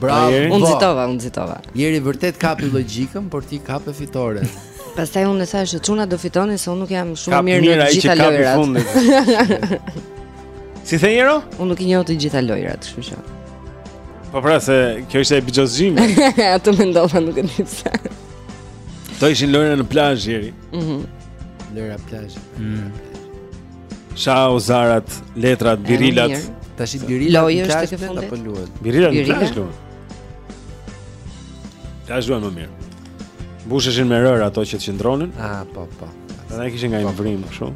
B: Bravo. Unë nxitova, unë nxitova.
D: Jeri vërtet kapi logjikën, por ti kape fitoren.
B: Pastaj unë thashë çuna do fitoni se unë nuk jam shumë mirë në të gjitha
A: lojërat. Si the njëro?
B: Unë nuk i njoh të gjitha lojrat, kështu që.
A: Po pra se kjo ishte e bëjës gjimë.
B: Atë mendova nuk e di pse.
A: Ato ishin lojëra në plazh, jeri.
B: Mm
D: -hmm. Lojëra
A: plazhi. Mm. Shahu, zarat, letrat, birilat.
D: Tash birila
B: lojë është tek fundit.
D: Apo luan.
A: Birila në plazh luhet. Tash luan më mirë. Mbusheshin me rërë ato që të qëndronin.
D: Ah, po, po.
A: Ata ne kishin nga një po, po. vrimë kështu.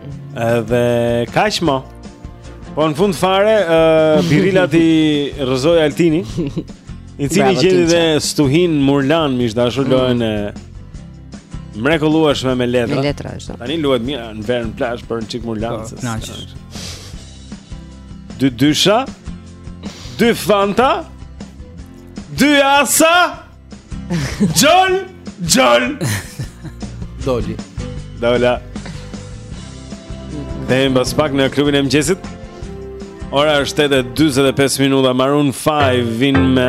A: Mm. Edhe kaq më. Po në fund fare, ë uh, birilat i rrëzoi Altini. I cili gjeti dhe stuhin Murlan mish dashur
B: mm.
A: lojën e Mrekullueshme me letra.
B: Me letra është.
A: Tani luhet mirë në verë në plazh për një çik murlan.
E: Po,
A: Kënaqesh. Dy dysha. Dy fanta. Dy asa. Xhol, xhol.
D: Doli.
A: Dola. Dhe më pas pak në klubin e mëngjesit. Ora është 8:45 minuta. Maroon 5 vijnë me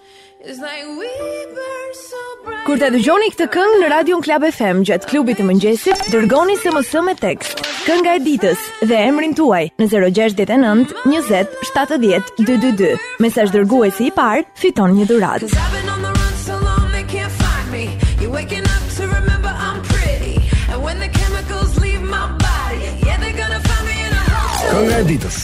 M: Kur ta dëgjoni këtë këngë në radion Klab FM gjatë klubit të mëngjesit, dërgoni SMS me tekst. Kënga e ditës dhe emrin tuaj në 069 20 70 222. Mesazh dërguesi i parë, fiton një dhuratë.
N: Kënga e ditës.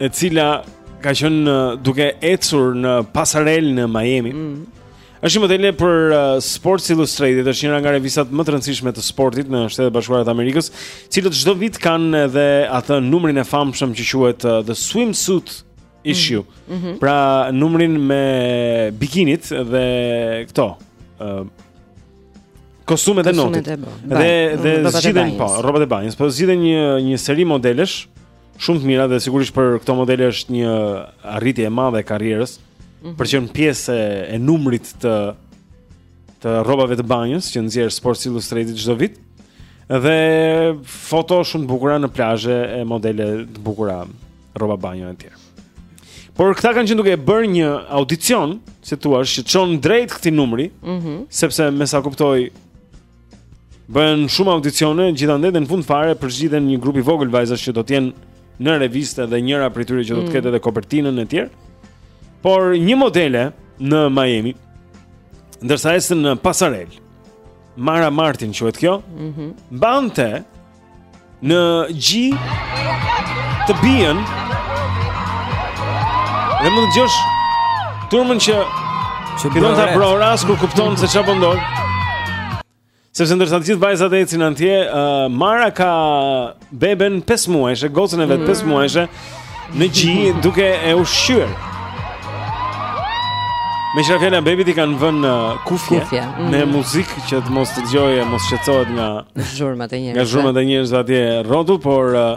N: e
A: cila ka qenë duke ecur në pasarelë në Miami. Mm -hmm. Është një modele për uh, Sports Illustrated, është njëra nga revistat më të rëndësishme të sportit në Shtetet e Bashkuara të Amerikës, të cilët çdo vit kanë edhe atë numrin e famshëm që quhet uh, The Swimsuit mm issue.
B: Mm -hmm.
A: Pra numrin me bikinit dhe këto ë kostumet e notit. Dhe dhe zgjidhen po, rrobat e banjës, po zgjidhen një një seri modelesh Shumë të mira dhe sigurisht për këto modele është një arritje e madhe e karrierës.
B: Mm -hmm.
A: Për të qenë pjesë e numrit të të rrobave të banjës që nxjerr Sports Illustrated çdo vit. Dhe foto shumë të bukura në plazhe e modele të bukura rroba banjo etj. Por këta kanë qenë duke bërë një audicion, si thua, që çon drejt këtij numri,
B: mm -hmm.
A: sepse me sa kuptoj, Bëhen shumë audicione, gjithandej dhe në fund fare përzgjidhen një grup i vogël vajzash që do të jenë në revistë dhe njëra prej tyre që do të
B: mm.
A: ketë edhe kopertinën e tjera. Por një modele në Miami, ndërsa ecte në pasarelë. Mara Martin quhet kjo.
B: Mhm.
A: Mm Mbante Në gji të bijen Dhe mund të dëgjosh Turmën që
E: Që brohoret
A: sa Kur kupton se ça po ndodh Sepse ndërsa të gjitha vajzat ecin atje uh, Mara ka beben 5 muajshe Gocën e vet 5 mm. muajshe Në gji duke e ushqyer. Meqë ra fjala bebit i kanë vënë uh, kufje,
B: kufje. Mm.
A: Me muzikë që të mos dëgjojë Mos shqetësohet nga
B: zhurmat e njerëzve
A: Nga zhurmat e njerëzve dhe atje rrotull Por uh,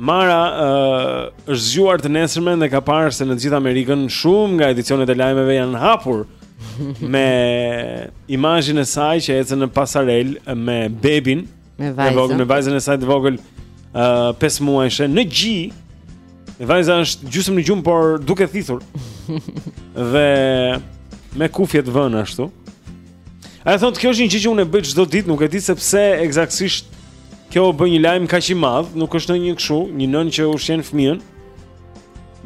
A: Mara uh, është zgjuar të nesërmen Dhe ka parë se në gjithë Amerikën Shumë nga edicionet e lajmeve janë hapur Me imazhin e saj që ecën në pasarelë Me bebin
B: Me vajzën.
A: Me vajzën, me vajzën e saj të vogël, ë uh, 5 muajshe në gji. E vajza është gjysmë në gjumë, por duke thithur. dhe me kufjet vënë ashtu. Ajo thotë kjo është një gjë që unë e bëj çdo ditë, nuk e di se pse ekzaktësisht kjo u bë një lajm kaq i madh, nuk është ndonjë kështu, një nënë që ushqen fëmijën.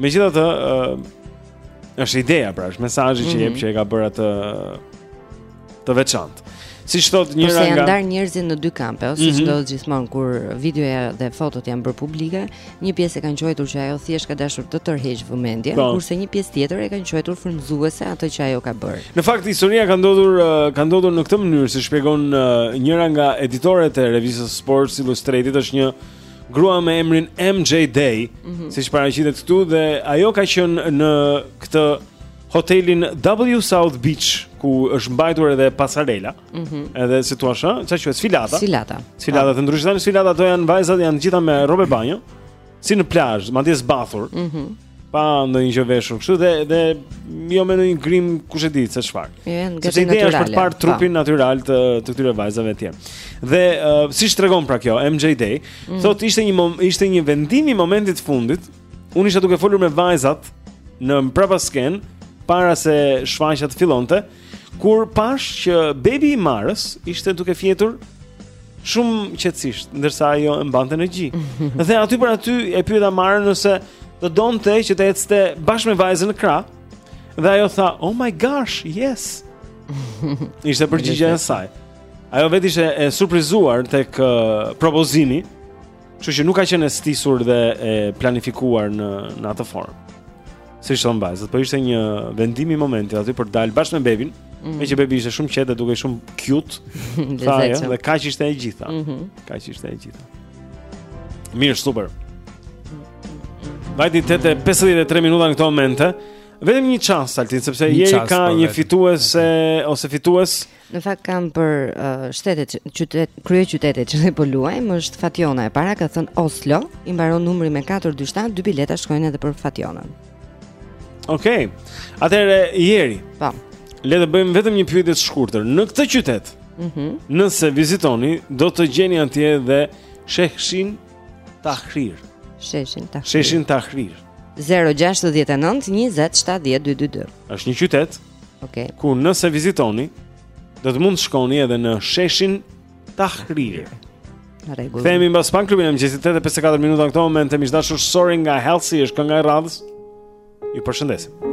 A: Megjithatë, ë është ideja pra, është mesazhi që jep
B: mhm.
A: që e ka bërë atë të veçantë. Siç thot njëra nga
B: Ose janë ndar njerëzit në dy kampe, ose
A: siç
B: mm -hmm ndodh gjithmonë kur videoja dhe fotot janë bërë publike, një pjesë e kanë quajtur që ajo thjesht ka dashur të tërheqë vëmendjen,
A: po.
B: kurse një pjesë tjetër e kanë quajtur frymëzuese atë që ajo ka bërë.
A: Në fakt historia ka ndodhur uh, ka ndodhur në këtë mënyrë, si shpjegon uh, njëra nga editoret e revistës Sports Illustrated, është një grua me emrin MJ Day,
B: mm -hmm.
A: siç paraqitet këtu dhe ajo ka qenë në këtë hotelin W South Beach ku është mbajtur edhe pasarela.
B: Mhm.
A: Mm edhe si thua ça, ça quhet sfilata?
B: Sfilata.
A: Sfilata të ndryshme, sfilata ato janë vajzat janë të gjitha me rroba banjo, si në plazh, madje zbathur.
B: Mhm.
A: Mm pa ndonjë gjë veshur kështu dhe dhe jo me ndonjë grim kush e di se çfarë. Sepse ideja është për të parë trupin natyral të të këtyre vajzave etj. Dhe uh, siç tregon pra kjo MJ Day,
B: mm.
A: thotë ishte një ishte një vendim i momentit të fundit Unë isha duke folur me vajzat në prapaskenë para se shfaqja të fillonte, kur pashë që bebi i Marës ishte duke fjetur shumë qetësisht, ndërsa ajo e mbante në gji. Dhe aty për aty e pyeta Marën nëse do donte që të ecte bashkë me vajzën në krah. Dhe ajo tha, "Oh my gosh, yes." Ishte përgjigja e saj. Ajo vetë ishte e surprizuar tek uh, propozimi Kështu që nuk ka qenë e stisur dhe e planifikuar në në atë formë. Siç thonë vajzat, po ishte një vendim momenti aty për të dalë bashkë me bebin,
B: mm.
A: meqë bebi ishte shumë qetë dhe dukej shumë cute. Dhe kaq ishte e gjitha.
B: Mm -hmm.
A: Kaq ishte e gjitha. Mirë, super. Vajti 8:53 minuta në këto momente. Vetëm një çast Altin sepse Jeri ka një fituese ose fitues
B: Në fakt kam për uh, shtetet qytet kryeqytetet që ne po luajmë është Fatjona e para ka thënë Oslo, i mbaron numri me 447, dy bileta shkojnë edhe për Fatjonën.
A: Okej. Okay. Atëherë Jeri.
B: Po.
A: Le të bëjmë vetëm një pyetje të shkurtër. Në këtë qytet,
B: ëh, mm -hmm.
A: nëse vizitoni, do të gjeni atje dhe sheshin Tahrir.
B: Sheshin Tahrir.
A: Sheshin Tahrir.
B: 069 20 70 222.
A: Është një qytet
B: Okej. Okay.
A: Ku nëse vizitoni, do të mund të shkoni edhe në sheshin Tahrir.
B: Në rregull.
A: Kthehemi mbas pak në klubin e mëngjesit 8:54 minuta këto momente miq të dashur Sorry nga Halsey është kënga e radhës. Ju përshëndesim.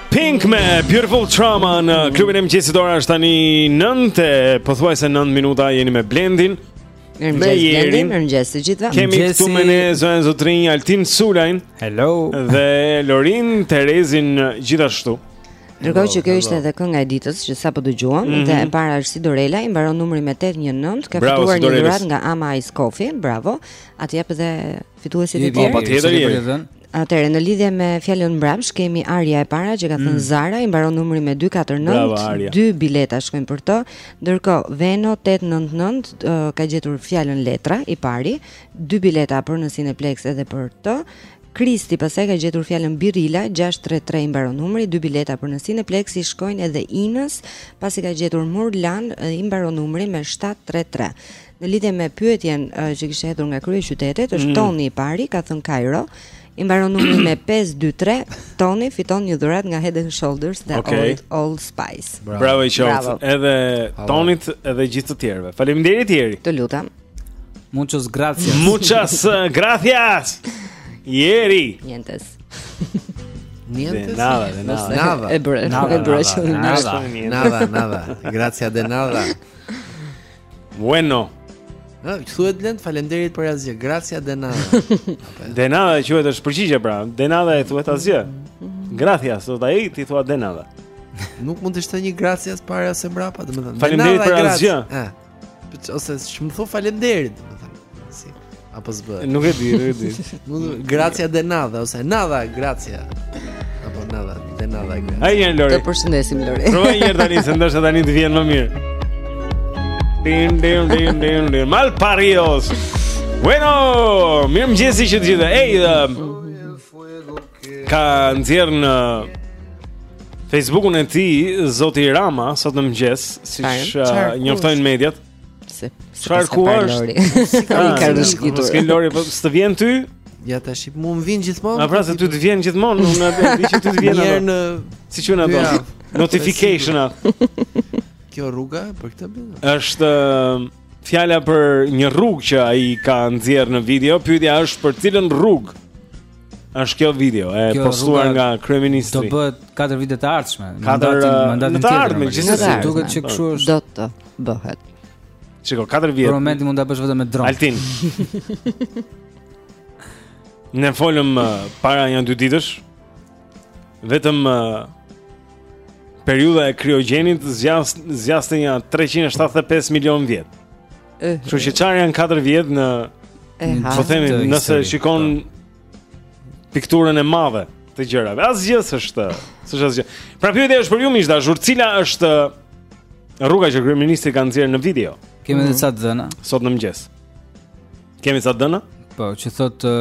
A: Pink me Beautiful Trauma në klubin e mëngjesit ora është tani 9 e pothuajse 9 minuta jeni me Blendin. Me Jerin,
B: mirëmëngjes të gjithëve.
A: Kemi këtu me ne Zoën Zotrin, Altin Sulajn.
E: Hello.
A: Dhe Lorin Terezin gjithashtu.
B: Ndërkohë që kjo ishte edhe kënga e ditës që sapo dëgjuam
A: mm -hmm.
B: dhe e para është Sidorela i mbaron numri me 819 ka fituar një dhuratë nga Ama Ice Coffee. Bravo. A t'i jap edhe Fituesit e tjerë.
A: Po patjetër Jeri.
B: Atëherë në lidhje me fjalën mbrapsh kemi Arja e para që ka thënë
A: mm.
B: Zara i mbaron numri me 249, dy bileta shkojnë për të. Ndërkohë Veno 899 uh, ka gjetur fjalën letra i pari, dy bileta për në Cineplex edhe për të. Kristi pastaj ka gjetur fjalën Birila 633 i mbaron numri, dy bileta për në Cineplex i shkojnë edhe Inës, pasi ka gjetur Murlan i mbaron numri me 733. Në lidhje me pyetjen që kishte hedhur nga kryeqytetet, është
A: mm.
B: Toni i pari, ka thënë Kairo. I mbaron numri me 523. Toni fiton një dhuratë nga Head and Shoulders dhe
A: okay.
B: Old Old Spice.
A: Bravo, Bravo i qoftë. Edhe Tonit edhe gjithë të tjerëve. Faleminderit Jeri.
B: Të lutem.
E: Muchas gracias.
A: Muchas eh, gracias. Jeri.
B: Nientes.
D: Nientes.
A: Nada, de nada.
D: Nada.
B: E bëre.
D: Nada, nada. Nada, nada. Gracias de nada.
A: Bueno.
D: Ha, ju thuhet Blend, faleminderit për asgjë. Gracias de nada.
A: De nada quhet është përgjigje pra. De nada e thuhet asgjë. Gracias, thotë ai ti thua de nada.
D: Nuk mund të shtoj një gracias para ose mbrapa, domethënë.
A: Faleminderit për asgjë.
D: Ëh. Ose shumë thua faleminderit, domethënë. Si. Apo s'bë.
A: Nuk e di, nuk e di.
D: Gracias de nada ose nada gracias. Apo nada de nada.
A: Ai janë Lori.
B: Të përshëndesim Lori.
A: Provoje një herë tani se ndoshta tani të vjen më mirë. Din din din din din mal parios. Bueno, mirëmëngjesi që të gjithë Ej, uh, ka nxjerrë uh, në Facebookun e tij, zoti Rama, sot në mëngjes siç uh, njoftojnë mediat
B: Se
A: çfarë ku është? Si
B: ka ka rëshkitur.
A: Mos ke Lori, po s'të vjen ty?
D: Ja ta shoh, mua më vjen gjithmonë.
A: Na pra se ty të vjen gjithmonë, unë e di që ty të vjen. Mirë
D: në
A: si quhen ato?
D: Notification
A: app.
D: Kjo rruga për këtë bën.
A: Është um, fjala për një rrugë që ai ka nxjerrë në video. Pyetja është për cilën rrugë? Është kjo video e postuar nga kryeministri.
E: Do bëhet 4 vite të ardhshme, mandatin mandatin tjetër.
A: Të
E: ardhme,
A: gjithsesi
E: duket se kështu është.
B: Do të bëhet.
A: Shiko, 4 vjet.
E: Për momentin mund ta bësh vetëm me dron.
A: Altin. Ne folëm uh, para nja dy ditësh. Vetëm uh, periudha e kriogjenit zgjas zgjaste nja 375 milionë vjet. Kështu që çfarë janë 4 vjet
B: ne
A: po themi nëse shikon po. pikturën e madhe të gjërave. Asgjë s'është, s'është asgjë. Pra pyetja është për ju miq të dashur, cila është rruga që kryeministri ka nxjerrë në video?
E: Kemi edhe ca të dhëna.
A: Sot në mëngjes. Kemi ca të dhëna?
E: Po, që thotë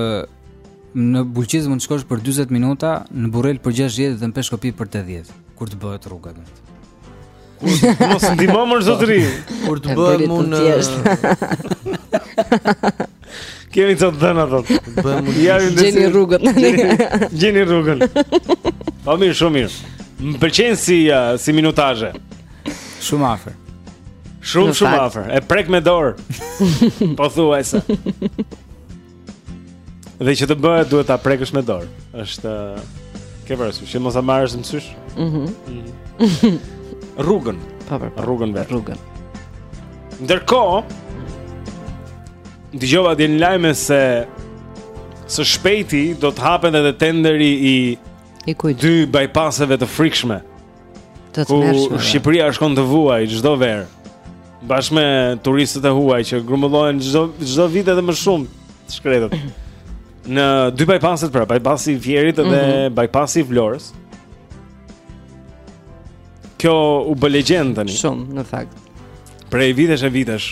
E: në Bulqizë mund të shkosh për 40 minuta, në Burrel për 60 dhe në Peshkopi për 80, kur të bëhet rruga vetë.
A: Kur të mos ndihmo më zotëri.
D: Kur të bëhem unë
A: Kemi të dhëna thotë.
D: Bëhem unë.
A: Ja
B: gjeni rrugën.
A: Gjeni rrugën. Po mirë, shumë mirë. Më pëlqen si uh, si minutazhe.
E: Shumë afër.
A: Shumë shumë afër. E prek me dorë. Pothuajse. Dhe që të bëhet duhet ta prekësh me dorë. Është ke parasysh, që mos ta marrësh mësysh?
B: Mhm.
A: Mm rrugën.
B: Po, po, po.
A: Rrugën vetë.
B: Rrugën.
A: Ndërkohë, dëgjova dhe në lajme se së shpejti do të hapet edhe tenderi i
B: i kujt
A: dy bypasseve të frikshme
B: Të tmerrshme.
A: Ku Shqipëria shkon të vuajë, çdo verë. Bashkë me turistët e huaj që grumbullohen çdo, çdo vit edhe më shumë të shkretët. Në dy bypasset pra, bypassi i Fierit dhe
B: mm -hmm.
A: bypassi i Vlorës. Kjo u bë legjendë tani.
B: Shumë, në fakt.
A: Prej vitesh e vitesh.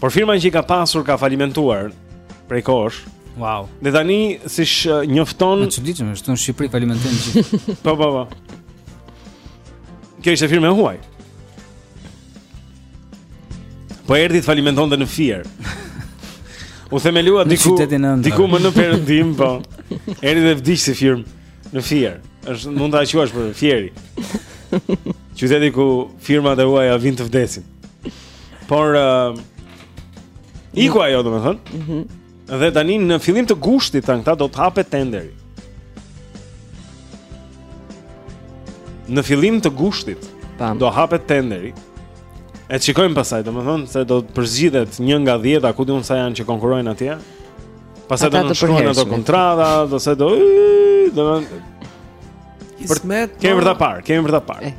A: Por firma që i ka pasur ka falimentuar prej kohësh.
E: Wow.
A: Dhe tani si sh, njofton
E: E çuditshme, është në Shqipëri falimentojnë gjithë.
A: po po po. Kjo ishte firmë e huaj.
G: Po erdhi të falimentonte në Fier. U themelua diku diku më në perëndim, po. Erdhi dhe vdiq si firmë në Fier. Është mund ta quash për Fierin. Qyteti ku firmat e huaja vijnë të vdesin. Por ë, iku ajo, domethënë.
B: Mhm.
G: Mm Dhe tani në fillim të gushtit tanë këta do të hapet tenderi. Në fillim të gushtit
B: Tam.
G: do hapet tenderi. E të shikojmë pasaj, domethënë se do të përzgjidhet një nga dhjeta, ku di unë sa janë që konkurrojnë atje. Pasaj do nënshkruajnë ato kontrata, do se do... Do në...
D: Kismet.
G: Kemi për ta parë, kemi për ta parë.
E: Eh,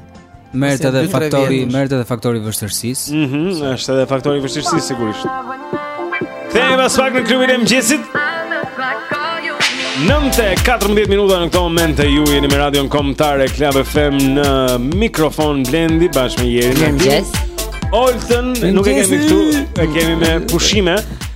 D: merret
E: edhe faktori, merret edhe faktori i vështirësisë.
G: Mhm, mm është edhe faktori i vështirësisë sigurisht. Kthehemi pas pak në klubin e mëngjesit. Nëntë e 14 minuta në këto momente Ju jeni me radion kombëtare Club FM në mikrofon Blendi bashkë me jeri
B: Mëngjes
G: Oltën, nuk e kemi këtu E kemi me pushime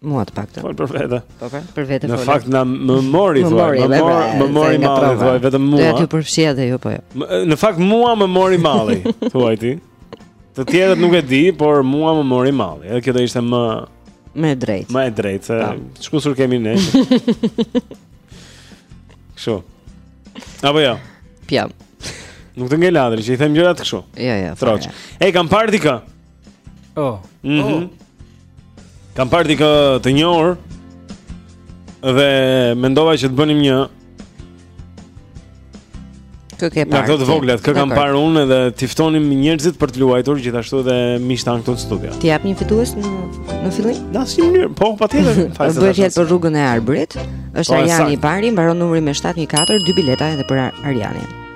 B: Mua të paktën.
G: Fol për vete.
B: Po pra, për vete
G: fol.
B: Në
G: fakt na më mori
B: thua,
G: më mori,
B: pra,
G: më mori malli thua, vetëm mua.
B: Do të përfshi edhe ju po jo.
G: Në fakt mua më mori malli, thuaj ti. Të tjerët nuk e di, por mua më mori malli. Edhe kjo do ishte më
B: e drejtë.
G: Më e drejtë, se për ç'kusur kemi ne. Kështu.
A: Apo jo.
B: Pjam.
A: Nuk të ngel hatri, që i them gjërat kështu.
B: Jo, jo.
A: Troç. Ej, kam parë dikë.
E: Oh.
A: Mm -hmm. oh. Kam parë dikë të njohur dhe mendova që të bënim një
B: Kë ke parë?
A: Nga të voglat, kë kam parë unë edhe t'i ftonim njerëzit për të luajtur gjithashtu edhe miqtë tanë këtu në studio.
B: Të jap një fitues në në fillim?
A: Në asnjë mënyrë, po patjetër. Faleminderit.
B: Bëhet fjalë për rrugën e Arbrit. Është
A: po, Arjani
B: i pari, mbaron numri me 714, dy bileta edhe për Arjanin.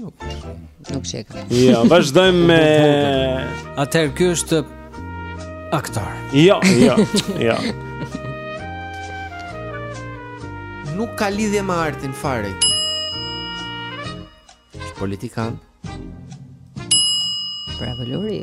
A: Nuk.
B: Nuk e kam.
A: Jo, vazhdojmë me
E: Atëherë ky është aktor.
A: Jo, jo, jo.
D: Nuk ka lidhje me artin fare. Është politikan.
B: Bravo Lori.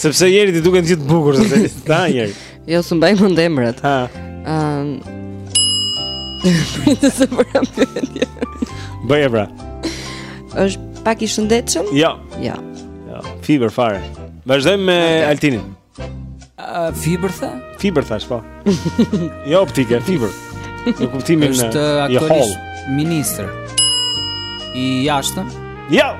A: Sepse Iri ty duken gjithë bukur se ti ta njëri.
B: Jo, s'u mbaj mend emrat.
A: Ha.
B: Ëm. Pritë se s'e
A: mbaj mend. Bëj e pra.
B: Është pak i shëndetshëm?
A: Jo.
B: Jo.
A: Jo, fibër fare. Vazhdojmë me Altinin.
E: Ë, fibër the?
A: Fibër thashë po. Jo optike, fibër. Në kuptimin e është
E: aktualisht ministër i jashtëm.
A: Jo.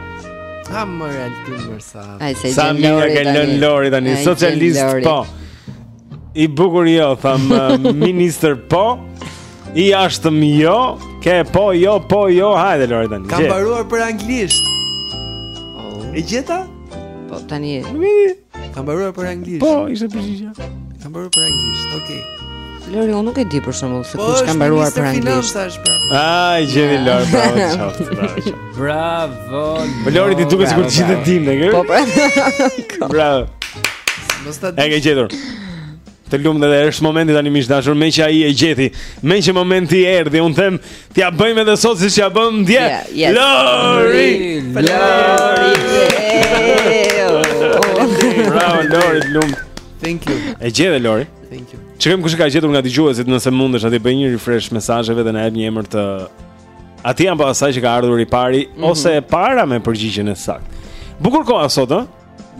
D: Ha më realtim më sa.
B: Ai se
A: Çfarë
B: më
A: ka lënë Lori tani, socialist po. I bukur jo, thamë ministër po. I jashtëm jo. Ke po jo, po jo, hajde Lori tani. Ka
D: mbaruar për anglisht. Oh. E gjeta?
B: Po tani.
D: Nuk e di. Ka mbaruar për anglisht.
A: Po, ishte përgjigja.
D: Ka mbaruar për anglisht. Okej. Okay.
B: Lori, unë nuk e di për shembull se
D: po,
B: kush ka mbaruar për anglisht.
D: Po,
A: Ai, jeni Lori, bravo. Bravo. Po Lori ty të duket sikur gjithë e dinë, e ke?
B: Po, po.
A: Bravo.
D: Mos ta di.
A: E ke gjetur. Të lumtë dhe është momenti tani miq të dashur, meqë ai e gjeti. Meqë momenti erdhi, unë them T'ia bëjmë edhe sot siç ia bëmë dje
B: yeah, yes.
A: Lori Lori Bravo Lori Lum
D: Thank you
A: E gjete Lori
D: Thank you
A: Shikojmë kush e ka gjetur nga dëgjuesit nëse mundesh t'i bësh një refresh mesazheve dhe na jep një emër të atij apo asaj që ka ardhur i pari
B: mm -hmm.
A: Ose e para me përgjigjen e saktë Bukur koha sot, ha?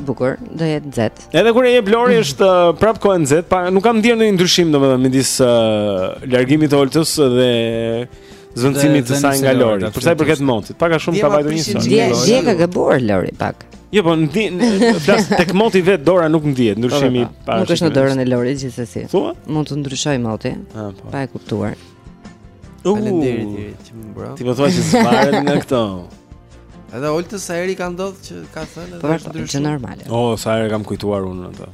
B: Bukur, do jetë nxehtë.
A: Edhe kur e jep Lori është uh, prap kohë nxehtë, pra nuk kam ndier ndonjë ndryshim domethënë midis uh, largimit të Oltës dhe
E: zëvendësimit
A: të saj nga Lori. Për sa i përket motit, pak a shumë ka vajtur njësoj.
B: Dje, dje ka gabuar Lori pak.
A: Jo, po ndi flas tek moti vet dora nuk ndihet ndryshimi fare.
B: Nuk është në dorën e Lorit gjithsesi.
A: Thua?
B: Mund të ndryshojë moti.
A: Ah, po.
B: Pa e kuptuar.
D: Faleminderit uh, Irit që më mbron.
A: Ti më thua që s'varet nga këto.
D: Edhe Olta sa herë ka ndodhur që ka thënë
B: po,
D: është
B: ndryshe.
D: Është
B: normale.
A: Oh, sa herë kam kujtuar unë atë.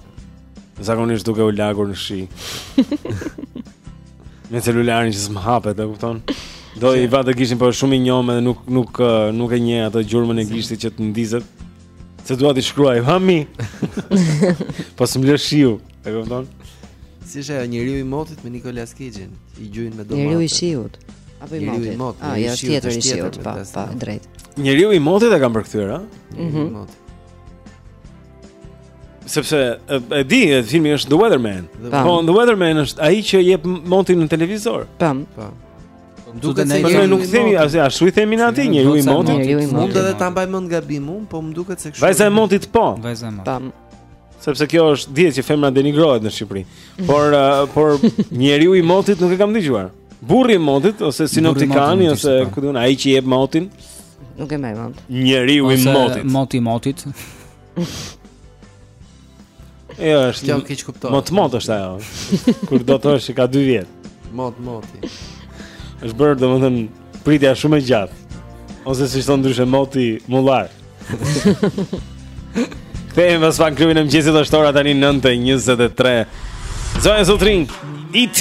A: Zakonisht duke u lagur në shi. Me celularin që s'më hapet, e kupton? Do ia vë atë gishtin po shumë i njomë edhe nuk nuk nuk e njeh atë gjurmën e gishtit që të ndizet. Se dua t'i shkruaj, hëmi Po s'më lë shiu E kupton
D: Si ishte njeriu i motit me Nikolas Kejgjin I gjujnë me domate
B: Njeriu i shiut Apo i motit
D: Njeriu i
B: motit A,
D: ai
B: është tjetër i shiut Po, po, drejt
A: Njeriu i motit e kam përkthyer
D: Njeriu i
B: mhm.
D: motit
A: Sepse e, e di, e filmi është The Weatherman Po, The Weatherman është ai që jep motin në televizor
B: Po,
D: po
E: Duket se
A: ne nuk themi as ashtu i themi atij njeriu i motit.
D: Mund edhe ta mbaj mend gabim unë, po më duket se kështu.
A: Vajza e motit po.
E: Vajza e motit.
B: Tam.
A: Sepse kjo është dihet që femra denigrohet në Shqipëri. Por uh, por njeriu i motit nuk e kam dëgjuar. Burri i motit ose sinoptikani ose
E: po.
A: ku di unë ai që jep motin.
B: Nuk e mbaj mend.
A: Njeriu i motit.
E: Moti i motit.
A: Jo, është
D: kjo keqkupton.
A: Mot mot është ajo. Kur do të thosh që ka 2 vjet.
D: Mot moti.
A: Është bërë domethënë pritja shumë e gjatë. Ose siç thonë ndryshe moti mullar.
G: Kthehem pas pak te klubi e mëngjesit është ora tani 9:23. Zonë Zotrin, ET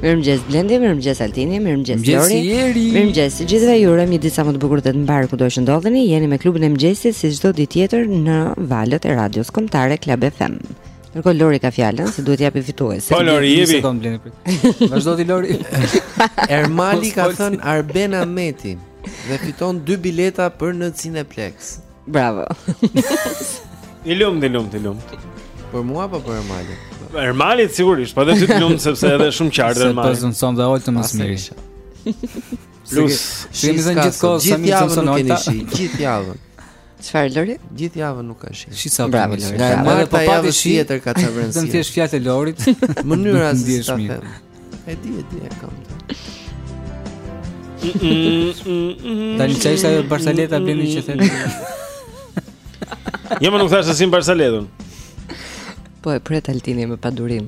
B: Mirëmëngjes Blendi, mirëmëngjes Altini, mirëmëngjes Lori. Mirëmëngjes të gjithëve. Ju urojmë një ditë sa më të bukur dhe të mbarë kudo që ndodheni. Jeni me klubin e mëngjesit si çdo ditë tjetër në valët e radios kombëtare Club FM. Ndërkohë Lori ka fjalën se duhet japi fituesin.
G: Po Lori jepi.
E: Vazhdo ti Lori.
D: Ermali ka thënë Arben Ameti dhe fiton dy bileta për në Cineplex.
B: Bravo.
G: I lumtë, i lumtë, i lumtë.
D: Për mua apo për Ermalin?
G: Për Ermalin sigurisht, po edhe ti të lumtë sepse edhe shumë qartë Ermali.
E: Sepse son dhe ojtë më së miri.
A: Plus,
E: si më zën gjithkohë sa
D: më zën
E: son
D: ojta. Gjithë javën.
B: Çfarë Lori?
D: Gjithë javën nuk ka shi.
E: Shih sa
B: bravo Lori.
E: Edhe po
D: pa
E: shi
D: tjetër ka të
E: vënë.
D: Dmth
E: thjesht fjalë Lorit.
D: Mënyra si ta them. E di, e di, e kam.
E: Tani çaj sa barsaleta Blendi që thënë.
A: Jo më nuk thashë asnjë barsaletë.
B: Po e pret Altini me padurim.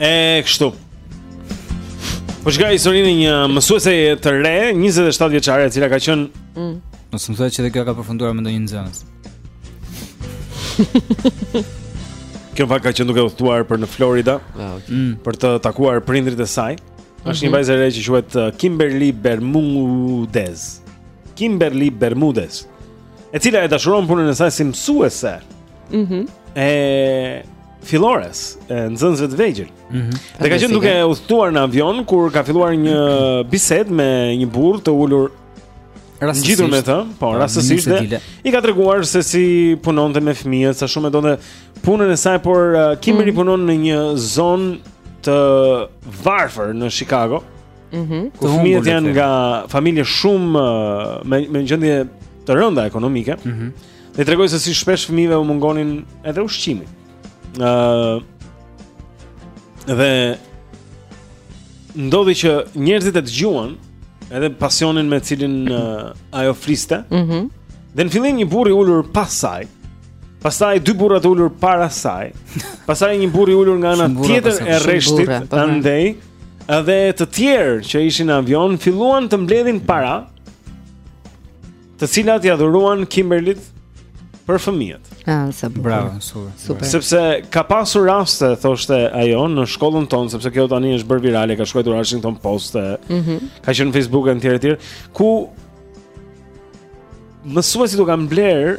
A: E kështu. Po shkruan historinë një mësuese të re, 27 vjeçare, e cila ka qenë mm.
E: Mos më thuaj që dhe kjo ka përfunduar me ndonjë nxënës.
A: kjo në fakt ka qenë duke udhëtuar për në Florida,
D: ah, okay.
E: Mm.
A: për të takuar prindrit e saj. Është mm -hmm. një
B: mhm.
A: vajzë e re që quhet uh, Kimberly Bermudez. Kimberly Bermudez, e cila e dashuron punën e saj si mësuese.
B: Mhm.
A: Mm e fillores, e nxënësve të vegjël.
E: Ëh.
A: Mm dhe ka qenë duke udhëtuar në avion kur ka filluar një bisedë me një burrë të ulur ngjitur me të, po, po
E: rastësisht
A: dhe i ka treguar se si punonte me fëmijët, sa shumë e donte punën e saj, por uh, Kimberly mm. punon në një zonë të varfër në Chicago.
B: Mhm.
A: Mm
E: ku
A: fëmijët janë nga familje shumë uh, me me gjendje të rënda ekonomike.
E: Mhm.
A: Mm Dhe i tregoi se si shpesh fëmijëve u mungonin edhe ushqimi. ë uh, Dhe ndodhi që njerëzit e dëgjuan edhe pasionin me cilin uh, ajo fliste.
B: Mhm.
A: Mm dhe në fillim një burrë i ulur pas saj, pastaj dy burra të ulur para saj, pastaj një burrë i ulur nga ana tjetër e rreshtit
B: po,
A: andej, edhe të tjerë që ishin në avion filluan të mbledhin para Të cilat ia dhuruan Kimberlit për fëmijët.
B: Ah, sa bukur.
E: Bravo, super.
B: Super.
A: Sepse ka pasur raste, thoshte ajo, në shkollën tonë, sepse kjo tani është bërë virale, ka shkruar Washington Post, e,
B: Mhm.
A: ka qenë në Facebook e në tjerë e tjerë, ku mësuesit u kanë blerë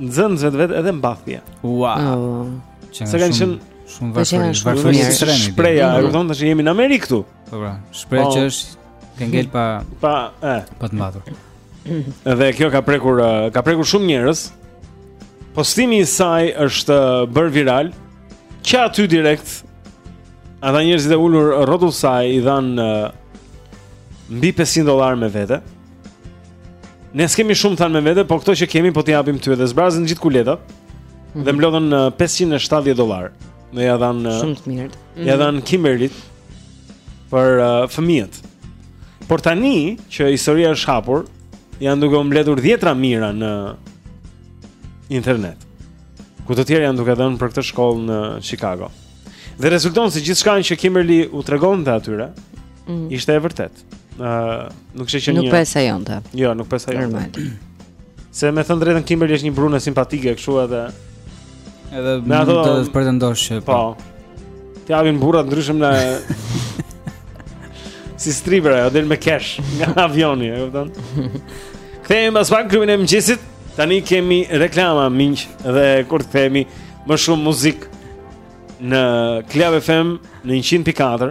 A: nxënësve të vet edhe mbathje.
E: Ua.
B: Oh.
E: Që
A: Se kanë
E: shumë-
A: qenë-
E: shumë
B: Tash janë
E: varfëri,
B: shumë
E: varfëri
B: mirë.
E: ekstreme.
A: Shprehja, e kupton, tash jemi në Amerikë këtu.
E: Po pra, shprehja
A: po.
E: që është të ngel pa
A: pa e
E: pa të mbatur.
A: Dhe kjo ka prekur ka prekur shumë njerëz. Postimi i saj është bërë viral që aty direkt ata njerëzit e ulur rrotull saj i dhanë mbi 500 dollar me vete. Ne s'kemi shumë thanë me vete, po këto që kemi po t'i japim ty dhe zbrazin gjithë kuletat. Mm -hmm. Dhe mblodhën 570 dollar. Dhe ia dhanë eh,
B: Shumë të mirë.
A: Mhm. Ia dhanë Kimberlit për uh, fëmijët. Por tani që historia është hapur, janë duke u mbledhur dhjetëra mijëra në internet. Ku të tjerë janë duke dhënë për këtë shkollë në Chicago. Dhe rezulton se gjithçka që Kimberly u tregonte atyre
B: mm.
A: ishte e vërtetë. Ëh, nuk është që një.
B: Nuk pesa jonte.
A: Jo, nuk pesa jonte.
B: Normal.
A: Se me thënë të drejtën Kimberly është një brune simpatike kështu edhe
E: edhe
A: me ato do
E: të pretendosh që
A: po. po. T'ia vënë burrat ndryshëm në si stripper, ajo del me cash nga avioni, e kupton? Kthehemi pas pak në klubin e mëngjesit. Tani kemi reklama miq dhe kur të kthehemi më shumë muzikë në Club FM në 100.4.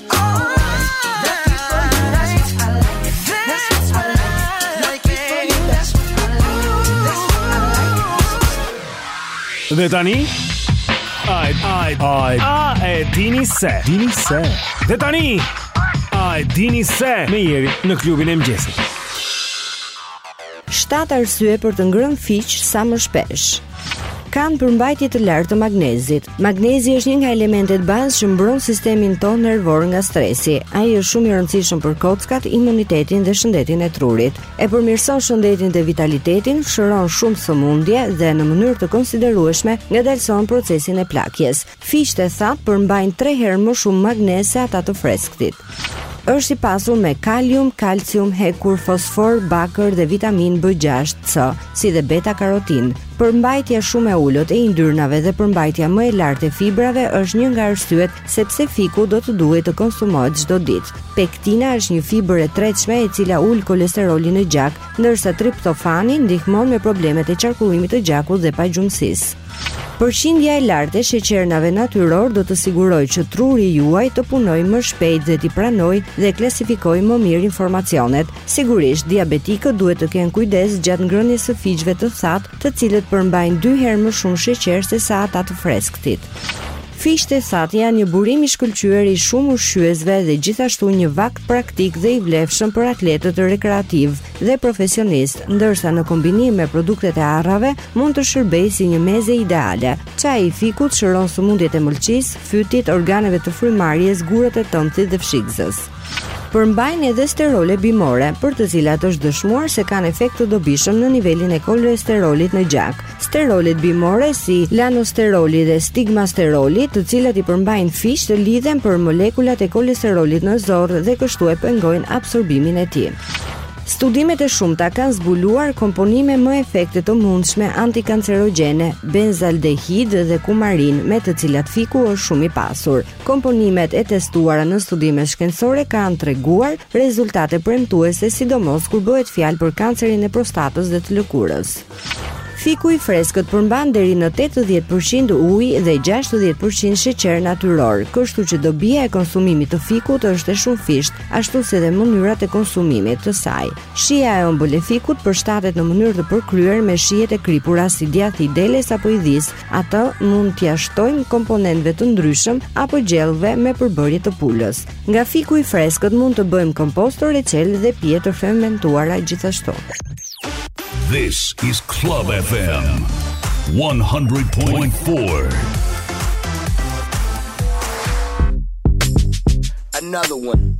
A: Dhe
N: tani Ai ai ai a e dini se dini se Dhe tani Ai dini se ju jeni në klubin e mëngjesit
B: Shtatë arsye për të ngrënë fiq sa më shpesh. Kanë përmbajtje të lartë të magnezit. Magnezi është një nga elementet bazë që mbron sistemin tonë nervor nga stresi. Ai është shumë i rëndësishëm për kockat, imunitetin dhe shëndetin e trurit. E përmirëson shëndetin dhe vitalitetin, shëron shumë sëmundje dhe në mënyrë të konsiderueshme ngadalëson procesin e plakjes. Fiqtë e thatë përmbajnë tre herë më shumë magnez se ata të freskëtit. Është i pasur me kalium, kalcium, hekur, fosfor, bakër dhe vitaminë B6, C, si dhe beta-karotin. Përmbajtja shumë e ulët e yndyrnave dhe përmbajtja më e lartë e fibrave është një nga arsyet se pse fiku do të duhej të konsumohet çdo ditë. Pektina është një fibër e tretshme e cila ul kolesterolin në gjak, ndërsa triptofani ndihmon me problemet e qarkullimit të gjakut dhe pagjumësisë. Përqindja e lartë e sheqernave natyrorë do të sigurojë që truri juaj të punojë më shpejt dhe t'i pranojë dhe klasifikojë më mirë informacionet. Sigurisht, diabetikët duhet të kenë kujdes gjatë ngrënies së fiqve të thatë, të cilët përmbajnë dy herë më shumë sheqer se sa ata të freskëtit. Fiqtë e thatë janë një burim i shkëlqyer i shumë ushqyesve dhe gjithashtu një vakt praktik dhe i vlefshëm për atletët rekreativë. dhe profesionistë, ndërsa në kombinim me produktet e arrave mund të shërbejë si një meze ideale. Çaji i fikut shëron sëmundjet e mëlçisë, fytit, organeve të frymëmarrjes, gurët e tëmthit dhe fshikëzës. Përmbajnë edhe sterole bimore, për të cilat është dëshmuar se kanë efekt të dobishëm në nivelin e kolesterolit në gjak. Sterolet bimore si lanosteroli dhe stigmasteroli, të cilat i përmbajnë fiqtë lidhen për molekulat e kolesterolit në zorrë dhe kështu e pengojnë absorbimin e tij. Studimet e shumta kanë zbuluar komponime me efekte të mundshme antikancerogjene, benzaldehid dhe kumarinë, me të cilat fiku është shumë i pasur. Komponimet e testuara në studime shkencore kanë treguar rezultate premtuese, sidomos kur bëhet fjalë për kancerin e prostatës dhe të lëkurës. Fiku i freskët përmban deri në tetëdhjetë për qind ujë dhe gjashtëdhjetë për qind sheqer natyror, kështu që dobia e konsumimit të fikut është e shumëfishtë, ashtu si dhe mënyrat e konsumimit të saj. Shija e ëmbël e fikut përshtatet në mënyrë të përkryer me shijet e kripura si djathi i deles apo i dhisë, Atë mund t'ia shtojmë komponentëve të ndryshëm apo gjellëve me përbërje të pulës. Nga fiku i freskët mund të bëjmë komposto, reçel dhe pije të fermentuara gjithashtu.
O: This is Club FM 100.4.
P: Another one.